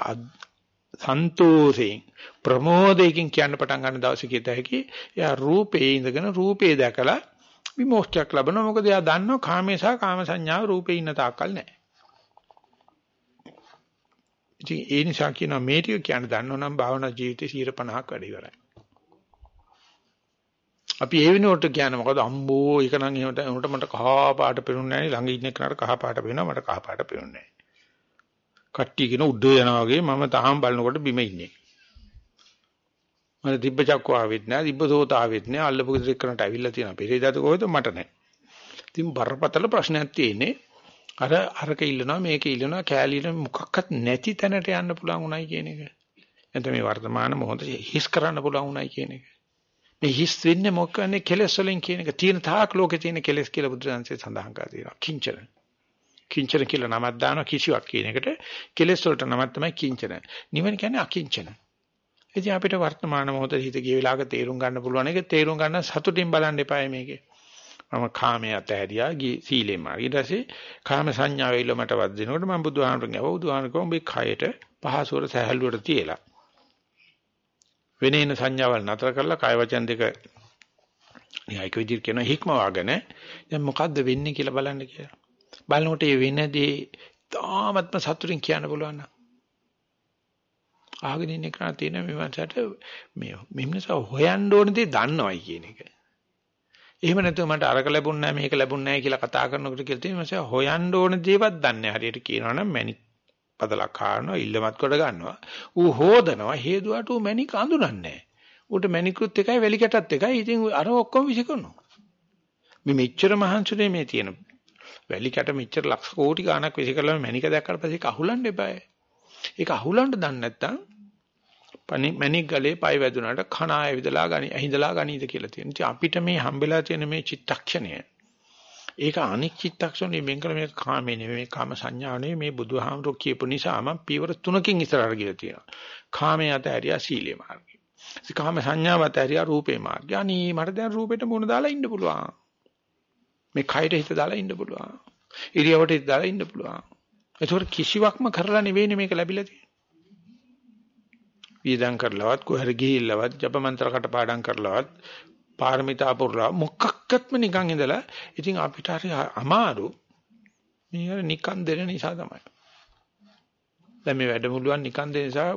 සන්තෝෂයෙන් ප්‍රමෝදයෙන් කියන්න පටන් ගන්න දවසේ කිත හැකි එයා රූපේ ඉඳගෙන රූපේ දැකලා විමෝක්ෂයක් ලබනවා මොකද එයා දන්නවා කාමේ සහ කාම සංඥාව රූපේ ඉන්න තාක්කල් නැහැ. ඉතින් ඒ නිසා කියනවා මේ ටික කියන්න දන්නවනම් භාවනා ජීවිතේ 50ක් වැඩ ඉවරයි. අපි ඒ වෙනුවට කියන්නේ මොකද? අම්බෝ ඒක නම් එහෙමට උන්ට මට කහ පාට පෙනුන්නේ නැහැ ළඟ ඉන්න කෙනාට කහ පාට පෙනුනවා මට කහ පාට පෙනුන්නේ නැහැ. කට්ටිය කියන උඩ යනවා වගේ මම තාම බලනකොට බිම ඉන්නේ. මට දිබ්බ චක්ක ආවෙත් නැහැ දිබ්බ සෝත ආවෙත් නැහැ. අල්ලපු ගෙදර එක්කනට ඇවිල්ලා තියෙනවා. පෙරේදාත කොහෙද? මට නැහැ. ඉතින් බරපතල ප්‍රශ්නයක් තියෙන්නේ. අර අරක ඉල්ලනවා මේක ඉල්ලනවා කෑලින මොකක්වත් නැති තැනට යන්න පුළුවන් උනායි කියන එක. එතන මේ වර්තමාන මොහොතේ හිස් කරන්න පුළුවන් උනායි කියන එක. මේ හිස් වෙන්නේ මොකන්නේ කෙලස් වලින් කියන එක තියෙන තාක් ලෝකේ තියෙන කෙලස් කියලා බුදුරජාන්සේ සඳහන් කරලා තියෙනවා. කිංචන. කිංචන කියලා නමක් දානවා කිසිවක් කියන එකට කෙලස් වලට නමක් තමයි කිංචන. නිවන කියන්නේ අකිංචන. ඉතින් අපිට වර්තමාන මොහොතේ හිත ගිය වෙලාවක තේරුම් ගන්න පුළුවන් එක තේරුම් ගන්න සතුටින් බලන්න එපායි මේකේ. මම කාමයේ අතහැරියා සීලේ මාර්ගය. ඊට පස්සේ කාම සංඥාව එල්ල මට වදිනකොට මම බුදුහාමරගෙන් ආව බුදුහාමර කොහොමද කයට පහසුවර සහැල්ලුවට තියලා වෙනේන සංඥාවල් නතර කරලා කාය වචන දෙක න්‍යායික විදිහට කියන හික්මවාගෙන දැන් මොකද්ද වෙන්නේ කියලා බලන්න කියලා. බලනකොට මේ වෙනදී තාමත්ම සතුටින් කියන්න පුළුවන් නම් ආගෙන ඉන්න කෙනා තියෙන මේ වන්සට මේ මෙන්නස හොයන්න ඕන දේ දන්නවයි කියන එක. එහෙම නැතුව මට අරක ලැබුණ නැහැ මේක ලැබුණ නැහැ කියලා කතා කරනකොට කියලා තියෙනවා හොයන්න ඕන දේවත් දන්නේ හරියට කියනවනම් මැනික් පදලක් කාරනවා ඉල්ලමත් කොට ගන්නවා. ඌ හොදනවා හේදුවට ඌ මැණික අඳුනන්නේ ඌට මැණිකුත් එකයි වැලි කැටත් එකයි. ඉතින් අර ඔක්කොම විසිකරනවා. මේ මෙච්චර මහන්සිනේ මේ තියෙන වැලි කැට මෙච්චර ලක්ෂ කෝටි ගණක් විසිකරලා මැණික දැක්කට පස්සේ ඒක අහුලන්න එපායි. ඒක අහුලන්න දන්නේ නැත්නම් පනි මැණික් ගලේ පය වැදුනට කණ ආය විදලා ගනි ඇහිඳලා ගනීද කියලා තියෙනවා. ඉතින් අපිට මේ හම්බෙලා තියෙන මේ චිත්තක්ෂණය ඒක අනික් චිත්තක්ෂණේ වෙන් කර මේ කාමේ නෙවෙයි මේ කාම සංඥා නෙවෙයි මේ බුදුහාමුදුරු කියපු නිසා මම පීවර තුනකින් ඉස්සරහට ගිහලා තියෙනවා. කාමයේ අතහැරියා සීලේ මාර්ගය. කාම සංඥාව අතහැරියා රූපේ මාර්ගය. අනී මට දැන් රූපෙට මුණ දාලා ඉන්න පුළුවන්. මේ කයට හිත දාලා ඉන්න පුළුවන්. ඉරියවට හිත දාලා ඉන්න පුළුවන්. ඒතකොට කිසිවක්ම කරලා නෙවෙයි මේක ලැබිලා තියෙන්නේ. වියදම් කරලවත් කොහරි ගිහිල්ලවත් ජප මන්ත්‍ර කටපාඩම් කරලවත් පාරමිතා පුරලා මොකක්වත්ම නිකන් ඉඳලා ඉතින් අපිට හරි අමාරු මේ නිකන් දෙන නිසා තමයි. දැන් මේ වැඩමුළුවන් නිකන් දෙන නිසා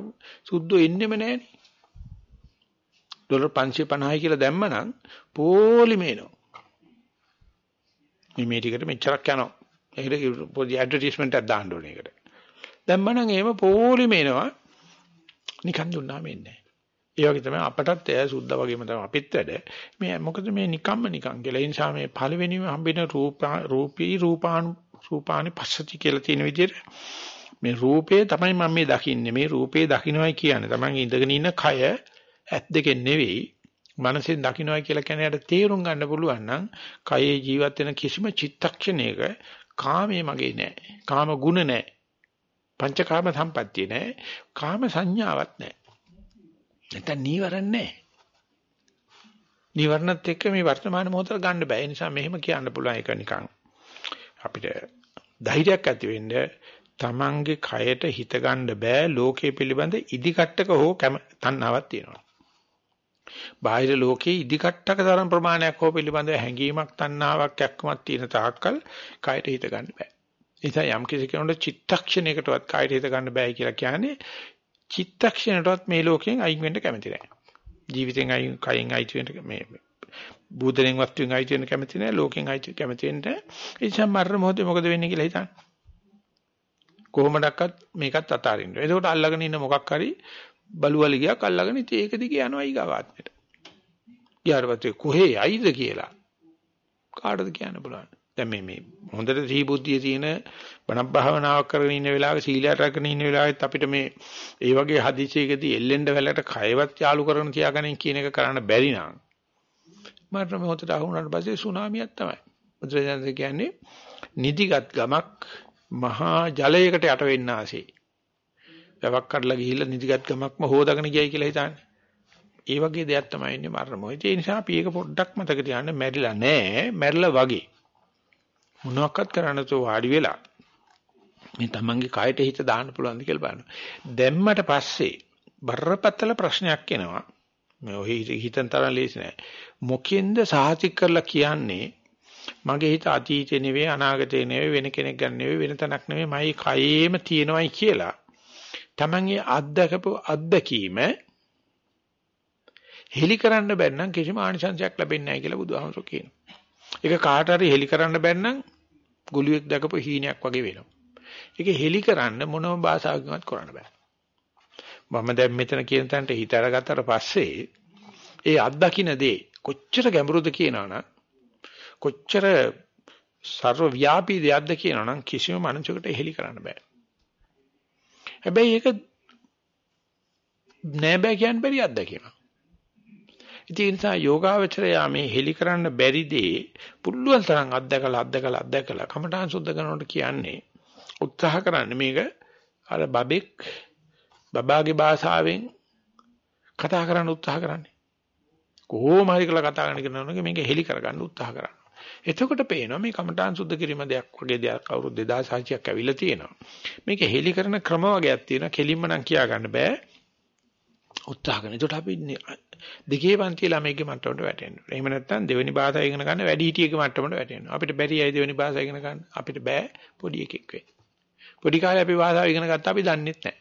සුද්ධෝ එන්නෙම නැහෙනි. ඩොලර් 550යි කියලා දැම්මනම් පොලිමේනෝ. මේ මේ ටිකට මෙච්චරක් යනවා. ඒකට පොඩි ඇඩ්වර්ටයිස්මන්ට් එකක් දාන්න ඕනේ ඒකට. දැම්මනම් එහෙම පොලිමේනවා. නිකන් දුන්නාම එන්නේ ඒ වගේ තමයි අපටත් එය සුද්ධ වගේම තමයි අපිත් වැඩ. මේ මොකද මේ නිකම්ම නිකන් කියලා. ඒ නිසා මේ පළවෙනිම හම්බෙන රූප රූපී රූපානු රූපානි පස්සති කියලා තියෙන විදිහට මේ රූපේ තමයි මම මේ දකින්නේ. මේ රූපේ දකින්නයි කියන්නේ. Taman ඉඳගෙන ඉන්න කය ඇත් දෙකෙන් නෙවෙයි මනසෙන් දකින්නයි කියලා කියන යට තේරුම් ගන්න පුළුවන් නම් කයේ ජීවත් වෙන කිසිම චිත්තක්ෂණයක කාමයේ මගේ නෑ. කාම ගුණ නෑ. පංචකාම සම්පත්තිය නෑ. කාම සංඥාවක් නෑ. නැත්නම් නීවරණ නෑ. නීවරණත් එක්ක මේ වර්තමාන මොහොතට ගන්න බෑ. ඒ නිසා මෙහෙම කියන්න පුළුවන් එක නිකන් අපිට ධෛර්යයක් ඇති වෙන්න තමන්ගේ කයට හිත ගන්න බෑ ලෝකයේ පිළිබඳ ඉදිකට්ටක හෝ තණ්හාවක් තියෙනවා. බාහිර ලෝකයේ ඉදිකට්ටක තරම් ප්‍රමාණයක් හෝ පිළිබඳ හැඟීමක් තණ්හාවක් එක්කමත් තියෙන තාක්කල් කයට හිත ගන්න බෑ. ඒ නිසා යම් කිසි කෙනෙකුට චිත්තක්ෂණයකටවත් කයට හිත ගන්න බෑ කියලා කියන්නේ චිත්තක්ෂණයටවත් මේ ලෝකයෙන් අයින් වෙන්න කැමති නැහැ. ජීවිතෙන් අයින් කයින් අයිති වෙන්න මේ බුදුරෙන් වස්තුවෙන් අයිති වෙන්න කැමති නැහැ ලෝකෙන් අයිති කැමති වෙන්න ඒ නිසා මරණ මොහොතේ මොකද වෙන්නේ කියලා හිතන්න කොහොමඩක්වත් මේකත් අතාරින්න. එතකොට අල්ලගෙන ඉන්න මොකක් හරි බලුවලිගයක් අල්ලගෙන ඉතින් ඒක දිගේ යනවා ඊගාවාත්මෙට. ඊට පස්සේ කොහේ යයිද කියලා කාටද කියන්න බලන්න. දැන් මේ මේ හොඳට සිහි බුද්ධිය තියෙන බණක් භාවනාවක් කරගෙන ඉන්න වෙලාවක සීලයට රැකගෙන ඉන්න වෙලාවෙත් අපිට මේ ඒ වගේ හදිසියකදී එල්ලෙන්න වැලට කයවත් යාලු කරන තියාගන්න කියන එක කරන්න බැරි නම් මරණ මොහොතට අහුණාට පස්සේ සුනාමියක් තමයි. බුදුරජාණන් කියන්නේ නිදිගත් ගමක් මහා ජලයකට යට වෙන්න ආසේ. වැවක් කඩලා ගිහිල්ලා නිදිගත් ගමක්ම හොදාගෙන ගියයි කියලා හිතන්නේ. ඒ වගේ දෙයක් තමයි ඉන්නේ මරණ මොහොතේ. ඒ නිසා අපි ඒක පොඩ්ඩක් මතක තියාගන්න මැරිලා නෑ, මැරිලා වගේ. මොනවාක්වත් කරන්න තෝ වාඩි වෙලා මේ තමන්ගේ කයට හිත දාන්න පුළුවන්ද කියලා බලන්න. දැම්මට පස්සේ බරපතල ප්‍රශ්නයක් එනවා. මේ ඔහි හිතෙන් තරම් ලේසි නෑ. මොකෙන්ද සාහිතික කරලා කියන්නේ මගේ හිත අතීතේ නෙවෙයි අනාගතේ නෙවෙයි වෙන කෙනෙක් ගන්න නෙවෙයි වෙන තැනක් නෙවෙයි මයි කයේම තියෙනවයි කියලා. තමන්ගේ අත්දකපු අත්දැකීම හෙලි කරන්න බැන්නම් කිසිම ආනිසංසයක් ලැබෙන්නේ නැහැ කියලා බුදුහාමුදුරු කියනවා. ඒක කාට හරි හෙලි කරන්න බැන්නම් ගුලියෙක් දැකපු හීනයක් වගේ වෙනවා. ඒක හෙලි කරන්න මොනම භාෂාවකින්වත් කරන්න බෑ. මම දැන් මෙතන කියන තැනට හිත අරගත්තට පස්සේ ඒ අත්දකින්න දේ කොච්චර ගැඹුරුද කියනවනම් කොච්චර ਸਰව ව්‍යාපී දෙයක්ද කියනවනම් කිසිම මනුෂ්‍යකට හෙලි කරන්න බෑ. හැබැයි ඒක නෑ බෑ කියන්න බැරි අත්දැකීමක්. ඉතින් ඒ නිසා යෝගාවචරය මේ හෙලි කරන්න බැරි දේ පුළුවන් තරම් අත්දකලා අත්දකලා අත්දකලා කමඨාන් සුද්ධ කරනකොට කියන්නේ උත්සාහ කරන්නේ මේක අර බබෙක් බබාගේ භාෂාවෙන් කතා කරන්න උත්සාහ කරන්නේ. කොහොම හරි කළා කතා කරන්න කියනවනේ මේක හෙලි කරගන්න උත්සාහ කරනවා. එතකොට පේනවා මේ කමඨාන් සුද්ධ කිරීම දෙයක් වගේ දෙයක් අවුරුදු 2600ක් ඇවිල්ලා තියෙනවා. මේක හෙලි කරන ක්‍රම වගේක් තියෙනවා. කෙලින්ම නම් කියා ගන්න බෑ. උත්සාහ කරන. ඒකට අපි දෙකේ පන්ති ළමයිගේ මට්ටමට වැටෙන්න. එහෙම නැත්නම් දෙවෙනි භාෂාව ඉගෙන ගන්න වැඩි හිටියගේ මට්ටමට වැටෙන්න. අපිට බැරි අය දෙවෙනි භාෂාව ඉගෙන ගන්න. අපිට බෑ පොඩි එකෙක් වෙන්න. පොඩි කාලේ අපි භාෂාව ඉගෙන ගත්තා අපි දන්නෙත් නැහැ.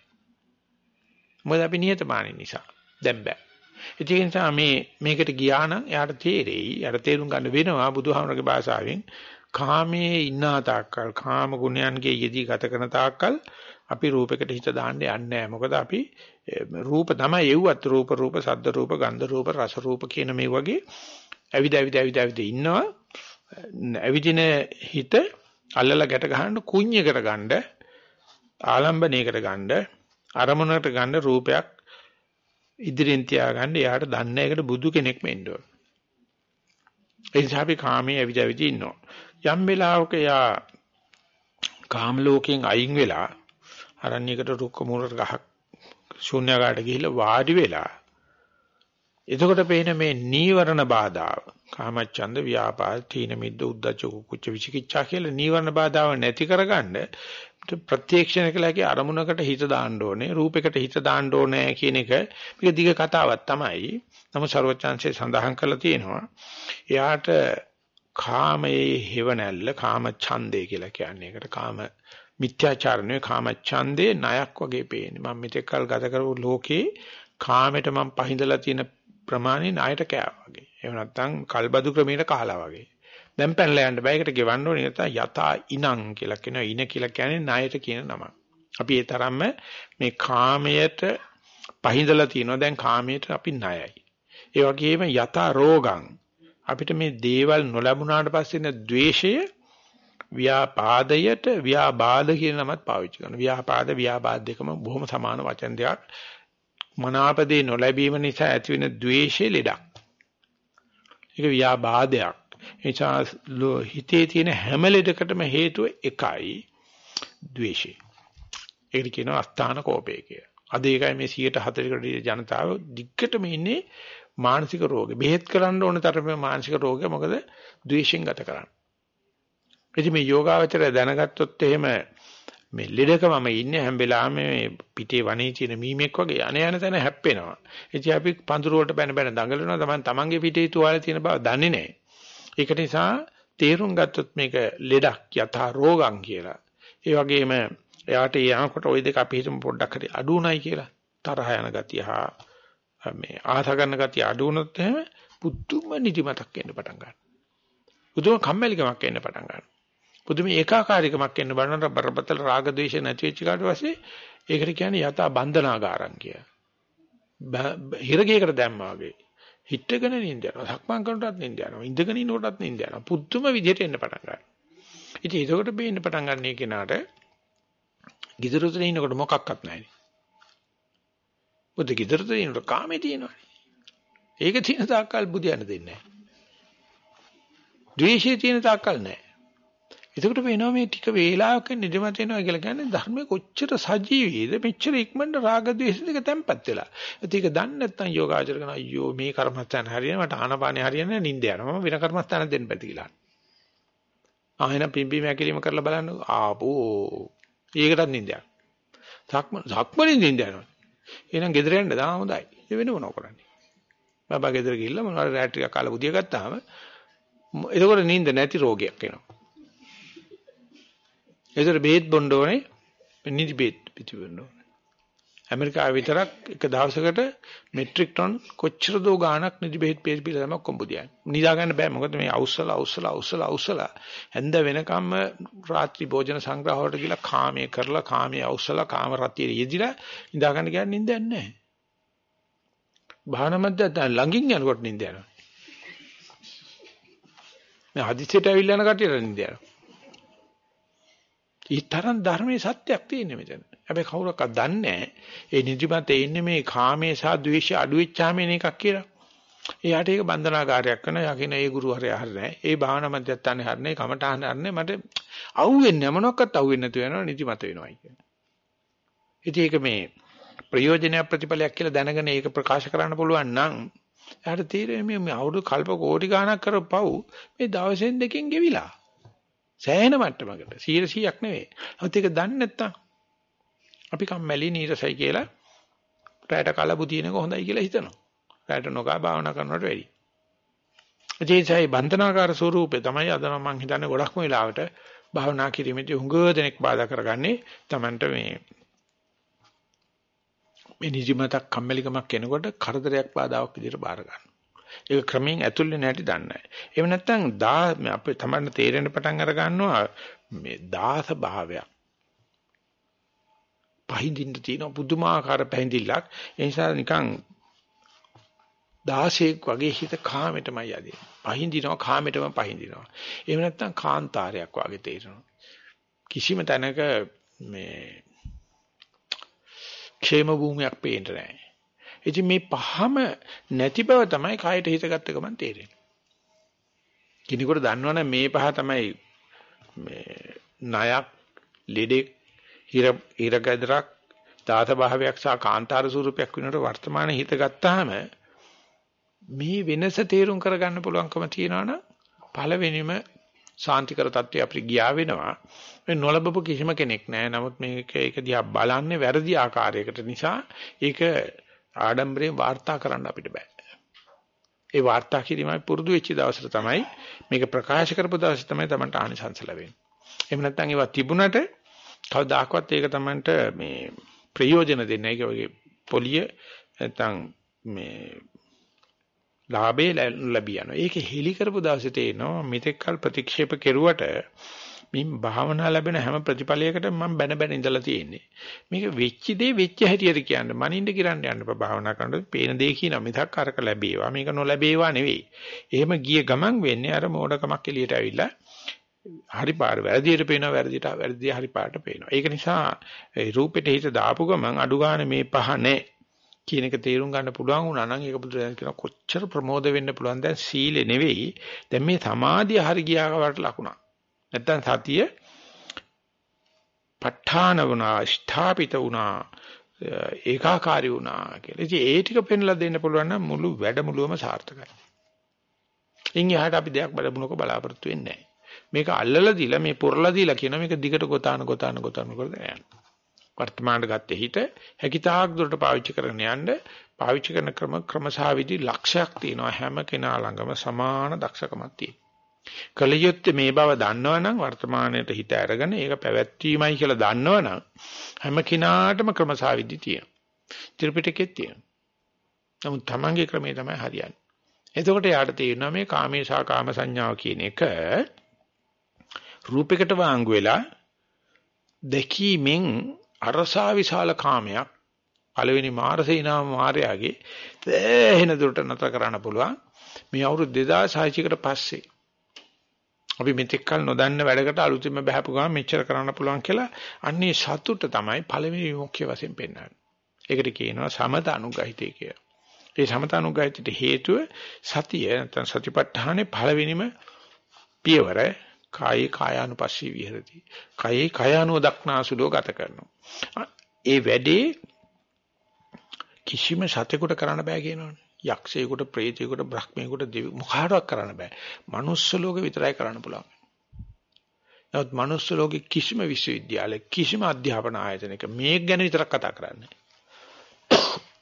මොකද අපි නිහතමානී නිසා. දැන් බෑ. ඒ නිසා මේ මේකට ගියා නම් එයාට තේරෙයි. එයාට තේරුම් ගන්න වෙනවා බුදුහාමරගේ භාෂාවෙන් කාමයේ ඉන්න තාක්කල් කාම ගුණයන්ගේ යෙදී ගත කරන තාක්කල් අපි රූපයකට හිත දාන්න යන්නේ නැහැ. මොකද අපි රූප තමයි එව්වත් රූප රූප සද්ද රූප ගන්ධ රූප රස රූප කියන මේ වගේ ඇවිද ඇවිද ඇවිද ඇවිද ඉන්නවා. ඇවිදින හිත අල්ලලා ගැට ගන්න කුඤ්ඤයකට ගන්න ආලම්බණයකට ගන්න අරමුණකට ගන්න රූපයක් ඉදිරියෙන් තියාගන්න එයාට දන්නේ ඒකට බුදු කෙනෙක්ම එන්න ඕන. ඒ නිසා අපි කාමයේ ඇවිද ඇවිද ඉන්නවා. යම් වෙලාවක යා කාම ලෝකයෙන් අයින් වෙලා අරණ්‍යයකට රුක්ක මූලට ගහක් ශූන්‍යකාට ගිහිල්ලා වාඩි වෙලා එතකොට පේන මේ නීවරණ බාධාව. කාමච්ඡන්ද ව්‍යාපාද තීන මිද්ද උද්ධච්ච කුච්ච විචිකිච්ඡා කියලා නීවරණ බාධාව නැති කරගන්න ප්‍රත්‍යක්ෂණ කළාගේ අරමුණකට හිත දාන්න ඕනේ රූපයකට හිත දාන්න ඕනේ කියන එක මේක දිග කතාවක් තමයි. නමුත් ਸਰවචාන්සේ සඳහන් කරලා තියෙනවා එයාට කාමයේ හේවණැල්ල කාම ඡන්දේ කියලා කියන්නේ ඒකට කාම මිත්‍යාචාරණය කාමච්ඡන්දේ ණයක් වගේ පේන්නේ. මම මෙතෙක් කල් ගත කරපු ලෝකේ කාමයට මම පහඳලා තියෙන ප්‍රමාණය ණයට කෑවා වගේ. එහෙම නැත්නම් කල්බදු ක්‍රමයට කහලා වගේ. දැන් පැනලා යන්න බෑ. ඒකට ගෙවන්න ඕනේ නැත්නම් යතා ඉනං කියලා කියනවා. ඉන කියලා කියන්නේ ණයට කියන නම. අපි ඒ තරම්ම මේ කාමයට පහඳලා තියෙනවා. දැන් කාමයට අපි ණයයි. ඒ වගේම යතා රෝගං අපිට මේ දේවල් නොලැබුණාට පස්සේ න ද්වේෂය ව්‍යාපාදයට ව්‍යාබාධ කියන නමත් පාවිච්චි කරනවා. ව්‍යාපාද ව්‍යාබාධ දෙකම බොහොම සමාන වචන දෙකක්. මනාපදේ නොලැබීම නිසා ඇතිවෙන ද්වේෂය ලෙඩක්. ඒක ව්‍යාබාධයක්. එනිසා හිතේ තියෙන හැම ලෙඩකටම හේතුව එකයි ද්වේෂය. ඒකට කියනවා අස්ථාන කෝපය කියලා. අද ඒකයි මේ 140කට ජනතාව දිග්ගටම ඉන්නේ මානසික රෝගේ. බෙහෙත් කරන්න ඕන තරමේ මානසික රෝගය මොකද ද්වේෂයෙන් ගත කරන්නේ. ඉතින් මේ යෝගාවචරය දැනගත්තොත් එහෙම මේ ලෙඩකමම ඉන්නේ හැම වෙලාවෙම මේ පිටේ වනේ තියෙන මීමෙක් වගේ අන යන තැන හැප්පෙනවා. ඉතින් අපි පඳුර වලට බැන බැන දඟලනවා තමයි තමන්ගේ පිටේ තුවාලේ තියෙන බව දන්නේ නැහැ. ඒක නිසා තේරුම් ගත්තොත් මේක ලෙඩක් යථා රෝගං කියලා. ඒ වගේම එයාට යනකොට ওই දෙක අපි හිතමු පොඩ්ඩක් හරි අඩු උනායි කියලා. තරහ යන ගතිය හා මේ ආස ගන්න ගතිය අඩු වුණොත් එහෙම පුදුම නිදිමතක් එන්න පටන් ගන්නවා. පුදුම කම්මැලිකමක් එන්න පටන් ගන්නවා. පුදුම ඒකාකාරීකමක් එන්න බලනකොට බරපතල රාග ద్వේෂ නැති වෙච්ච කාට පස්සේ ඒකට කියන්නේ යථා බන්ධනාගාරම් කිය. හිරගේකට දැම්මා වගේ. හිටගෙන නින්ද යනවා. සක්මන් කරනකොටත් නින්ද යනවා. ඉඳගෙන ඉන්නකොටත් නින්ද යනවා. පුදුම විදිහට එන්න පටන් ගන්නවා. ඉතින් ඒකට බේන්න පටන් ගන්න කෙනාට ගිදරුතේ ඉන්නකොට මොකක්වත් නැහැ. බුද්ධ ගිදරුතේ ඉන්නකොට කාමේ තියෙනවානේ. ඒක තියෙන තාක්කල් බුදියන්න දෙන්නේ නැහැ. ද්වේෂය තියෙන තාක්කල් නැහැ. එතකොට වෙනවා මේ ටික වේලාවක නිදිමත වෙනවා කියලා කියන්නේ ධර්මයේ කොච්චර සජීවීද මෙච්චර ඉක්මනට රාග ద్వේෂ දෙක තැම්පත් වෙලා. ඒක දන්නේ නැත්නම් යෝගාචර කරන අයියෝ මේ කර්මස්ථාන හරියන්නේ මට ආනපානේ හරියන්නේ නිින්ද යනවා. මම වෙන කර්මස්ථාන දෙන්න බැති කියලා. ආයෙන පිම්බි මැකිලිම කරලා බලන්න ආපෝ. ඒකටත් නිින්ද යනවා. සක්ම සක්මනේ නිින්ද යනවා. එහෙනම් ගෙදර යන්න දාම හොඳයි. ඒ වෙන මොනව කරන්නේ? බබා ගෙදර ගිහිල්ලා මොනවාරි රැට් ටිකක් කාලා බුදිය ගත්තාම එතකොට නිින්ද නැති රෝගයක් එනවා. ඒතර බේත් බොන්න ඕනේ නිදි බේත් පිටිවෙන්න ඕනේ. ඇමරිකාව විතරක් එක දවසකට මෙට්‍රික් ටන් කොච්චර දෝ ගාණක් නිදි බෙහෙත් පේල් පිළ තමයි කොම්බුදියන්නේ. නිදා ගන්න බෑ මොකද මේ අවුස්සලා අවුස්සලා අවුස්සලා අවුස්සලා හැන්ද වෙනකම්ම රාත්‍රී භෝජන සංග්‍රහ වලට ගිහලා කාමයේ කරලා කාමයේ අවුස්සලා කාම රතියේ යෙදිලා නිදා ගන්න කියන්නේ නිින්දයක් නැහැ. භාවනා මැද ළඟින් යනකොට නිින්ද යනවා. මේ හදිසියට ඇවිල්ලා යන කටියට නිින්ද යනවා. ඒ තරම් ධර්මයේ සත්‍යයක් තියෙන මෙතන. හැබැයි කවුරක්වත් දන්නේ නැහැ. ඒ නිදිමත එන්නේ මේ කාමයේ සහ ද්වේෂය අඩු වෙච්චාම එන එකක් කියලා. එයාට ඒක බන්ධනාකාරයක් කරන යකින ඒ ගුරු හරය හරිනේ. ඒ භාවනා මධ්‍යස්ථානේ හරිනේ. කමඨාන හරිනේ. මට අහුවෙන්නේ මොනක්වත් අහුවෙන්නේ නැතුව යනවා නිදිමත වෙනවා කියන්නේ. ඉතින් ඒක මේ ප්‍රයෝජන ප්‍රතිඵලයක් කියලා දැනගෙන ඒක ප්‍රකාශ කරන්න පුළුවන් නම් එයාට තීරෙන්නේ මේ අවුරුදු කල්ප කෝටි ගණක් කරපව් මේ දවසෙන් දෙකෙන් ගෙවිලා. සෑහෙන මට්ටමකට 100ක් නෙවෙයි. අත් ඒක දන්නේ නැත්තම් අපි කම්මැලි නීරසයි කියලා රැයට කල බුදිනක හොඳයි කියලා හිතනවා. රැයට නොකා භාවනා කරනවට වැඩි. ජීසයි බන්ධනාකාර ස්වරූපේ තමයි අද මම හිතන්නේ ගොඩක්ම වෙලාවට භාවනා කිරීමේදී හුඟ දෙනෙක් බාධා කරගන්නේ Tamanට මේ මේ නිදිමතක් කම්මැලිකමක් එනකොට කරදරයක් බාධාවක් විදිහට බාර ගන්න. ඒක ක්‍රමයෙන් ඇතුල් වෙන හැටි දන්නේ නැහැ. එහෙම නැත්නම් දා අපේ තමයි තේරෙන පටන් අර ගන්නවා මේ දාස භාවයක්. පහඳින්න තියෙන පුදුමාකාර පහඳිල්ලක්. ඒ නිසා නිකන් දාසෙක් වගේ හිත කාමෙටමයි යදී. පහඳිනවා කාමෙටම පහඳිනවා. එහෙම නැත්නම් කාන්තාරයක් වගේ තේරෙනවා. කිසිම තැනක මේ ക്ഷേම භූමියක් පේන්නේ නැහැ. ඉතින් මේ පහම නැති බව තමයි කායට හිතගත්ත ගමන් තේරෙන්නේ. කිනිකොට දන්නවනේ මේ පහ තමයි මේ ණයක්, ලෙඩෙක්, හිර හිරගදරක්, දාත භාවයක් සහ කාන්තාර ස්වරූපයක් වෙනකොට වර්තමාන හිත ගත්තාම මේ වෙනස තේරුම් කරගන්න පුළුවන්කම තියනවනම් පළවෙනිම සාන්තිකර தත්ත්වය අපිට ගියා වෙනවා. මේ නොලබපු කිසිම කෙනෙක් නැහැ. නමුත් මේක ඒක දිහා බලන්නේ වැරදි ආකාරයකට නිසා ඒක ආඩම්බරයෙන් වාර්තා කරන්න අපිට බෑ. ඒ වාර්තා කිරීමයි පුරුදු වෙච්ච දවසට තමයි මේක ප්‍රකාශ කරපු දවසේ තමයි Tamanට ආනිසංස ලැබෙන්නේ. එහෙම නැත්නම් ඒවා තිබුණට කවදාකවත් ඒක Tamanට මේ ප්‍රයෝජන දෙන්නේ නැහැ. ඒක පොලිය නැත්නම් මේ ලාභේ ලැබිය යනවා. ඒක හෙලි කරපු දවසේ තේනවා මෙතෙක් කල ප්‍රතික්ෂේප කෙරුවට මේ භාවනා ලැබෙන හැම ප්‍රතිඵලයකටම මම බැන බැන ඉඳලා තියෙන්නේ. මේක වෙච්ච දේ වෙච්ච හැටියට කියන්න මනින්න කිරන්න යන්න බෑ භාවනා කරනකොට පේන දේ කියන මිසක් අරක ලැබේවා මේක නොලැබේවා නෙවෙයි. එහෙම ගිය ගමන් වෙන්නේ අර මෝඩකමක් එළියට ඇවිල්ලා හරි පාර වැරදියට පේනවා වැරදියට වැරදිය හරි පාරට පේනවා. ඒක නිසා ඒ රූපෙට හිත දාපු ගමන් අඩු ගන්න මේ පහ නැහැ කියන එක තේරුම් ගන්න පුළුවන් වුණා නම් ඒක බුදුරජාණන් කියන කොච්චර ප්‍රමෝද වෙන්න පුළුවන් දැන් සීලෙ නෙවෙයි දැන් මේ සමාධිය හරි ගියාකට ලකුණක්. නැත්තම් සතිය ප ဋ ාණ වුණා, ස්ථාපිත වුණා, ඒකාකාරී වුණා කියලා. ඉතින් ඒ ටික පෙන්ලා දෙන්න පුළුවන් නම් මුළු වැඩමුළුවම සාර්ථකයි. ඉන් එහාට අපි දෙයක් බලමුනක බලාපොරොත්තු වෙන්නේ නැහැ. මේක අල්ලලා දීලා මේ පුරලා දීලා කියන මේක දිගට ගොතාන ගොතාන ගොතාන කරද යන්න. වර්තමානට ගත්තේ හිත හැකිතාක් දුරට පාවිච්චි කරගෙන යන්න පාවිච්චි කරන ක්‍රම ක්‍රමසහවිදි ලක්ෂයක් තියෙනවා හැම කෙනා ළඟම සමාන දක්ෂකමක් තියෙනවා. කලියොත් මේ බව දන්නවනම් වර්තමානයේට හිත අරගෙන ඒක පැවැත්වීමයි කියලා දන්නවනම් හැම කෙනාටම ක්‍රමසහවිදි තියෙනවා. ත්‍රිපිටකෙත් තියෙනවා. නමුත් තමන්ගේ ක්‍රමය තමයි හරියන්නේ. එතකොට යාට තේරෙනවා මේ කාමේශා කාම සංඥාව කියන එක රූපයකට වාංගු වෙලා දැකීමෙන් අරසා විශාල කාමයක් පළවෙනි මාරසේනාම මාර්යාගේ එහෙන දුරට නැතර කරන්න පුළුවන් මේ අවුරුදු 2600 කට පස්සේ අපි මෙතෙක් කල නොදන්න වැඩකට අලුතින්ම බහපු ගමන් මෙච්චර කරන්න පුළුවන් කියලා අන්නේ සතුට තමයි පළවෙනි විමුක්තිය වශයෙන් පෙන්වන්නේ. ඒකට කියනවා සමත අනුගහිතය කියලා. ඒ සමත අනුගහිතයට හේතුව සතිය නැත්නම් සතිපට්ඨානේ පළවෙනිම පියවර කායේ කායානුපස්සී විහෙරති. කායේ කායානුව දක්නාසුලෝ ගත කරනවා. ඒ වැඩේ කිසිම සතෙකුට කරන්න බෑ කියනවනේ. යක්ෂයෙකුට, ප්‍රේතයෙකුට, බ්‍රහ්මයෙකුට දෙවි මොකාටවත් කරන්න බෑ. manuss ලෝකෙ විතරයි කරන්න පුළුවන්. නමුත් manuss ලෝකෙ කිසිම විශ්වවිද්‍යාලයක කිසිම අධ්‍යාපන ආයතනයක මේක ගැන විතරක් කතා කරන්නේ.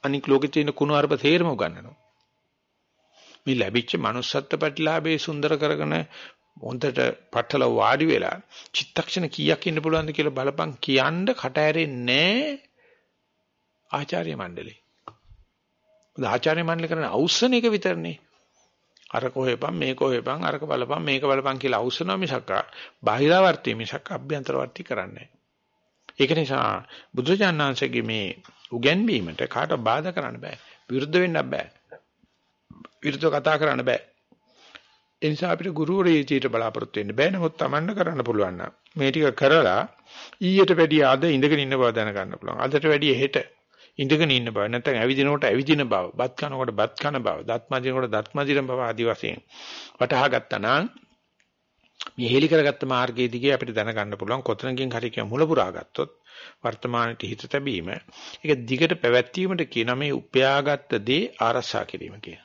අනික ලෝකෙ තියෙන කුණු අරබ තේරම උගන්වනවා. මේ ලැබිච්ච manussත්ත්ව ප්‍රතිලාභේ සුන්දර කරගෙන හොඳට පట్టල වාඩි වෙලා චිත්තක්ෂණ කීයක් ඉන්න පුළුවන්ද කියලා බලපන් කියන්න කට ඇරෙන්නේ ආචාර්ය මණ්ඩලේ. ආචාර්ය මණ්ඩල කරන අවසන එක විතරනේ. අර කොහෙපන් මේක කොහෙපන් අරක බලපන් මේක බලපන් කියලා අවසනවා මිසක් බාහිරවර්ති මිසක් අභ්‍යන්තරවර්ති කරන්නේ ඒක නිසා බුදුජානනාංශගේ මේ උගන්වීමට කාට බාධා කරන්න බෑ. විරුද්ධ වෙන්න බෑ. විරුද්ධව කතා කරන්න බෑ. ඒ නිසා අපිට ගුරුවරයෙකුට බලාපොරොත්තු වෙන්න බෑ. නමුත් Tamanne කරන්න පුළුවන් නම් මේ ටික කරලා ඊට වැඩිය අද ඉඳගෙන ඉන්න බව දැන ගන්න පුළුවන්. අදට වැඩිය හෙට ඉඳගෙන ඉන්න බව නැත්නම් ඇවිදිනකොට ඇවිදින බව, බත් කනකොට බත් කන බව, දත් මදිනකොට දත් මදින බව ආදි වශයෙන් වටහා ගත්තා නම් මේ හේලි කරගත්ත මාර්ගයේ දිගේ අපිට දැනගන්න පුළුවන් කොතනකින් හරි කිය මුල පුරා ගත්තොත් වර්තමානයේ හිත තැබීම ඒක දිගට පැවැත්වීමට කියන මේ උපයාගත් දේ ආරක්ෂා කිරීම කියන.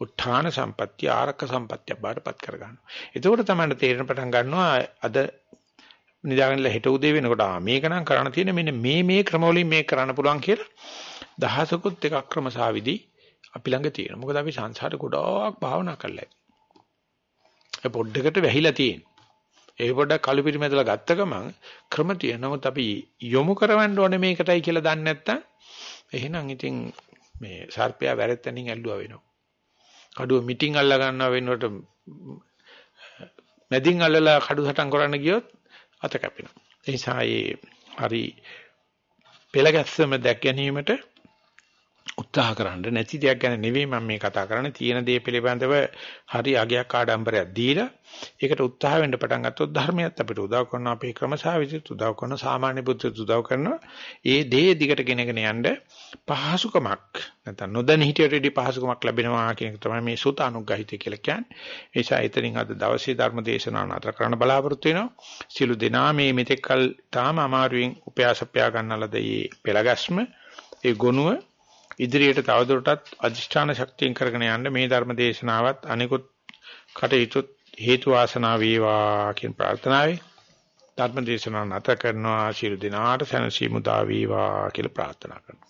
උත්ථාන සම්පත්‍ය ආරක්ක සම්පත්‍ය බාටපත් කරගන්නවා. එතකොට තමයි තේරෙන පටන් ගන්නවා අද නිදාගෙනලා හෙට උදේ වෙනකොට ආ මේක නම් කරන්න තියෙන මෙන්න මේ මේ ක්‍රමවලින් මේක කරන්න පුළුවන් කියලා දහසකුත් එකක් ක්‍රමසාවිදි අපි ළඟ තියෙනවා. මොකද අපි සංසාරේ ගොඩාක් භාවනා කරලා ඒ පොඩ්ඩකට වැහිලා තියෙන. ඒ පොඩ්ඩක් කළු පිරිමැදලා ගත්ත ගමන් ක්‍රම තියෙන. නමුත් අපි යොමු කරවන්න ඕනේ මේකටයි කියලා දන්නේ නැත්තම් එහෙනම් ඉතින් මේ සර්පයා වැරෙත්තනින් ඇල්ලුවා වෙනවා. කඩුව මිටින් අල්ල ගන්නවා වෙනකොට මැදින් අල්ලලා කඩු සටන් කරන්න ගියොත් අත කැපෙනවා. ඒ නිසා ඒ හරි පෙළ ගැස්සම දැක් ගැනීමට උත්සාහ කරන්න. නැති දෙයක් ගැන නෙවෙයි මම මේ කතා කරන්නේ. තියෙන දේ පිළිබඳව හරි අගයක් ආඩම්බරයක් දීලා ඒකට උත්සාහ වෙන්න පටන් ගත්තොත් ධර්මයත් අපිට උදව් කරනවා. අපේ ක්‍රමසාවිදිත උදව් කරනවා. සාමාන්‍ය බුද්ධ උදව් කරනවා. ඒ දේ දිගට ගෙනගෙන යන්න පහසුකමක් නැත්නම් නොදැන හිටියටදී පහසුකමක් ලැබෙනවා කියන එක තමයි මේ සුත අනුග්‍රහිතය කියලා කියන්නේ. ඒ නිසා එතනින් අද දවසේ ධර්ම දේශනාව නතර කරන්න බලාපොරොත්තු වෙනවා. සිළු දෙනා මේ මෙතෙක්කල් තාම අමාරුවෙන් උපයාසප්පයා ගන්නලද මේ පෙළගැස්ම ඒ ගොනුව ඉදිරියට තවදුරටත් අධිෂ්ඨාන ශක්තියෙන් කරගෙන යන්න මේ ධර්ම දේශනාවත් අනිකුත් කටයුතු හේතු වාසනා වේවා කියන ප්‍රාර්ථනාවයි. ධර්ම දේශනාව නැත කරනවා. ශිරු දිනාට සැනසීම දා වේවා කියලා ප්‍රාර්ථනා කරනවා.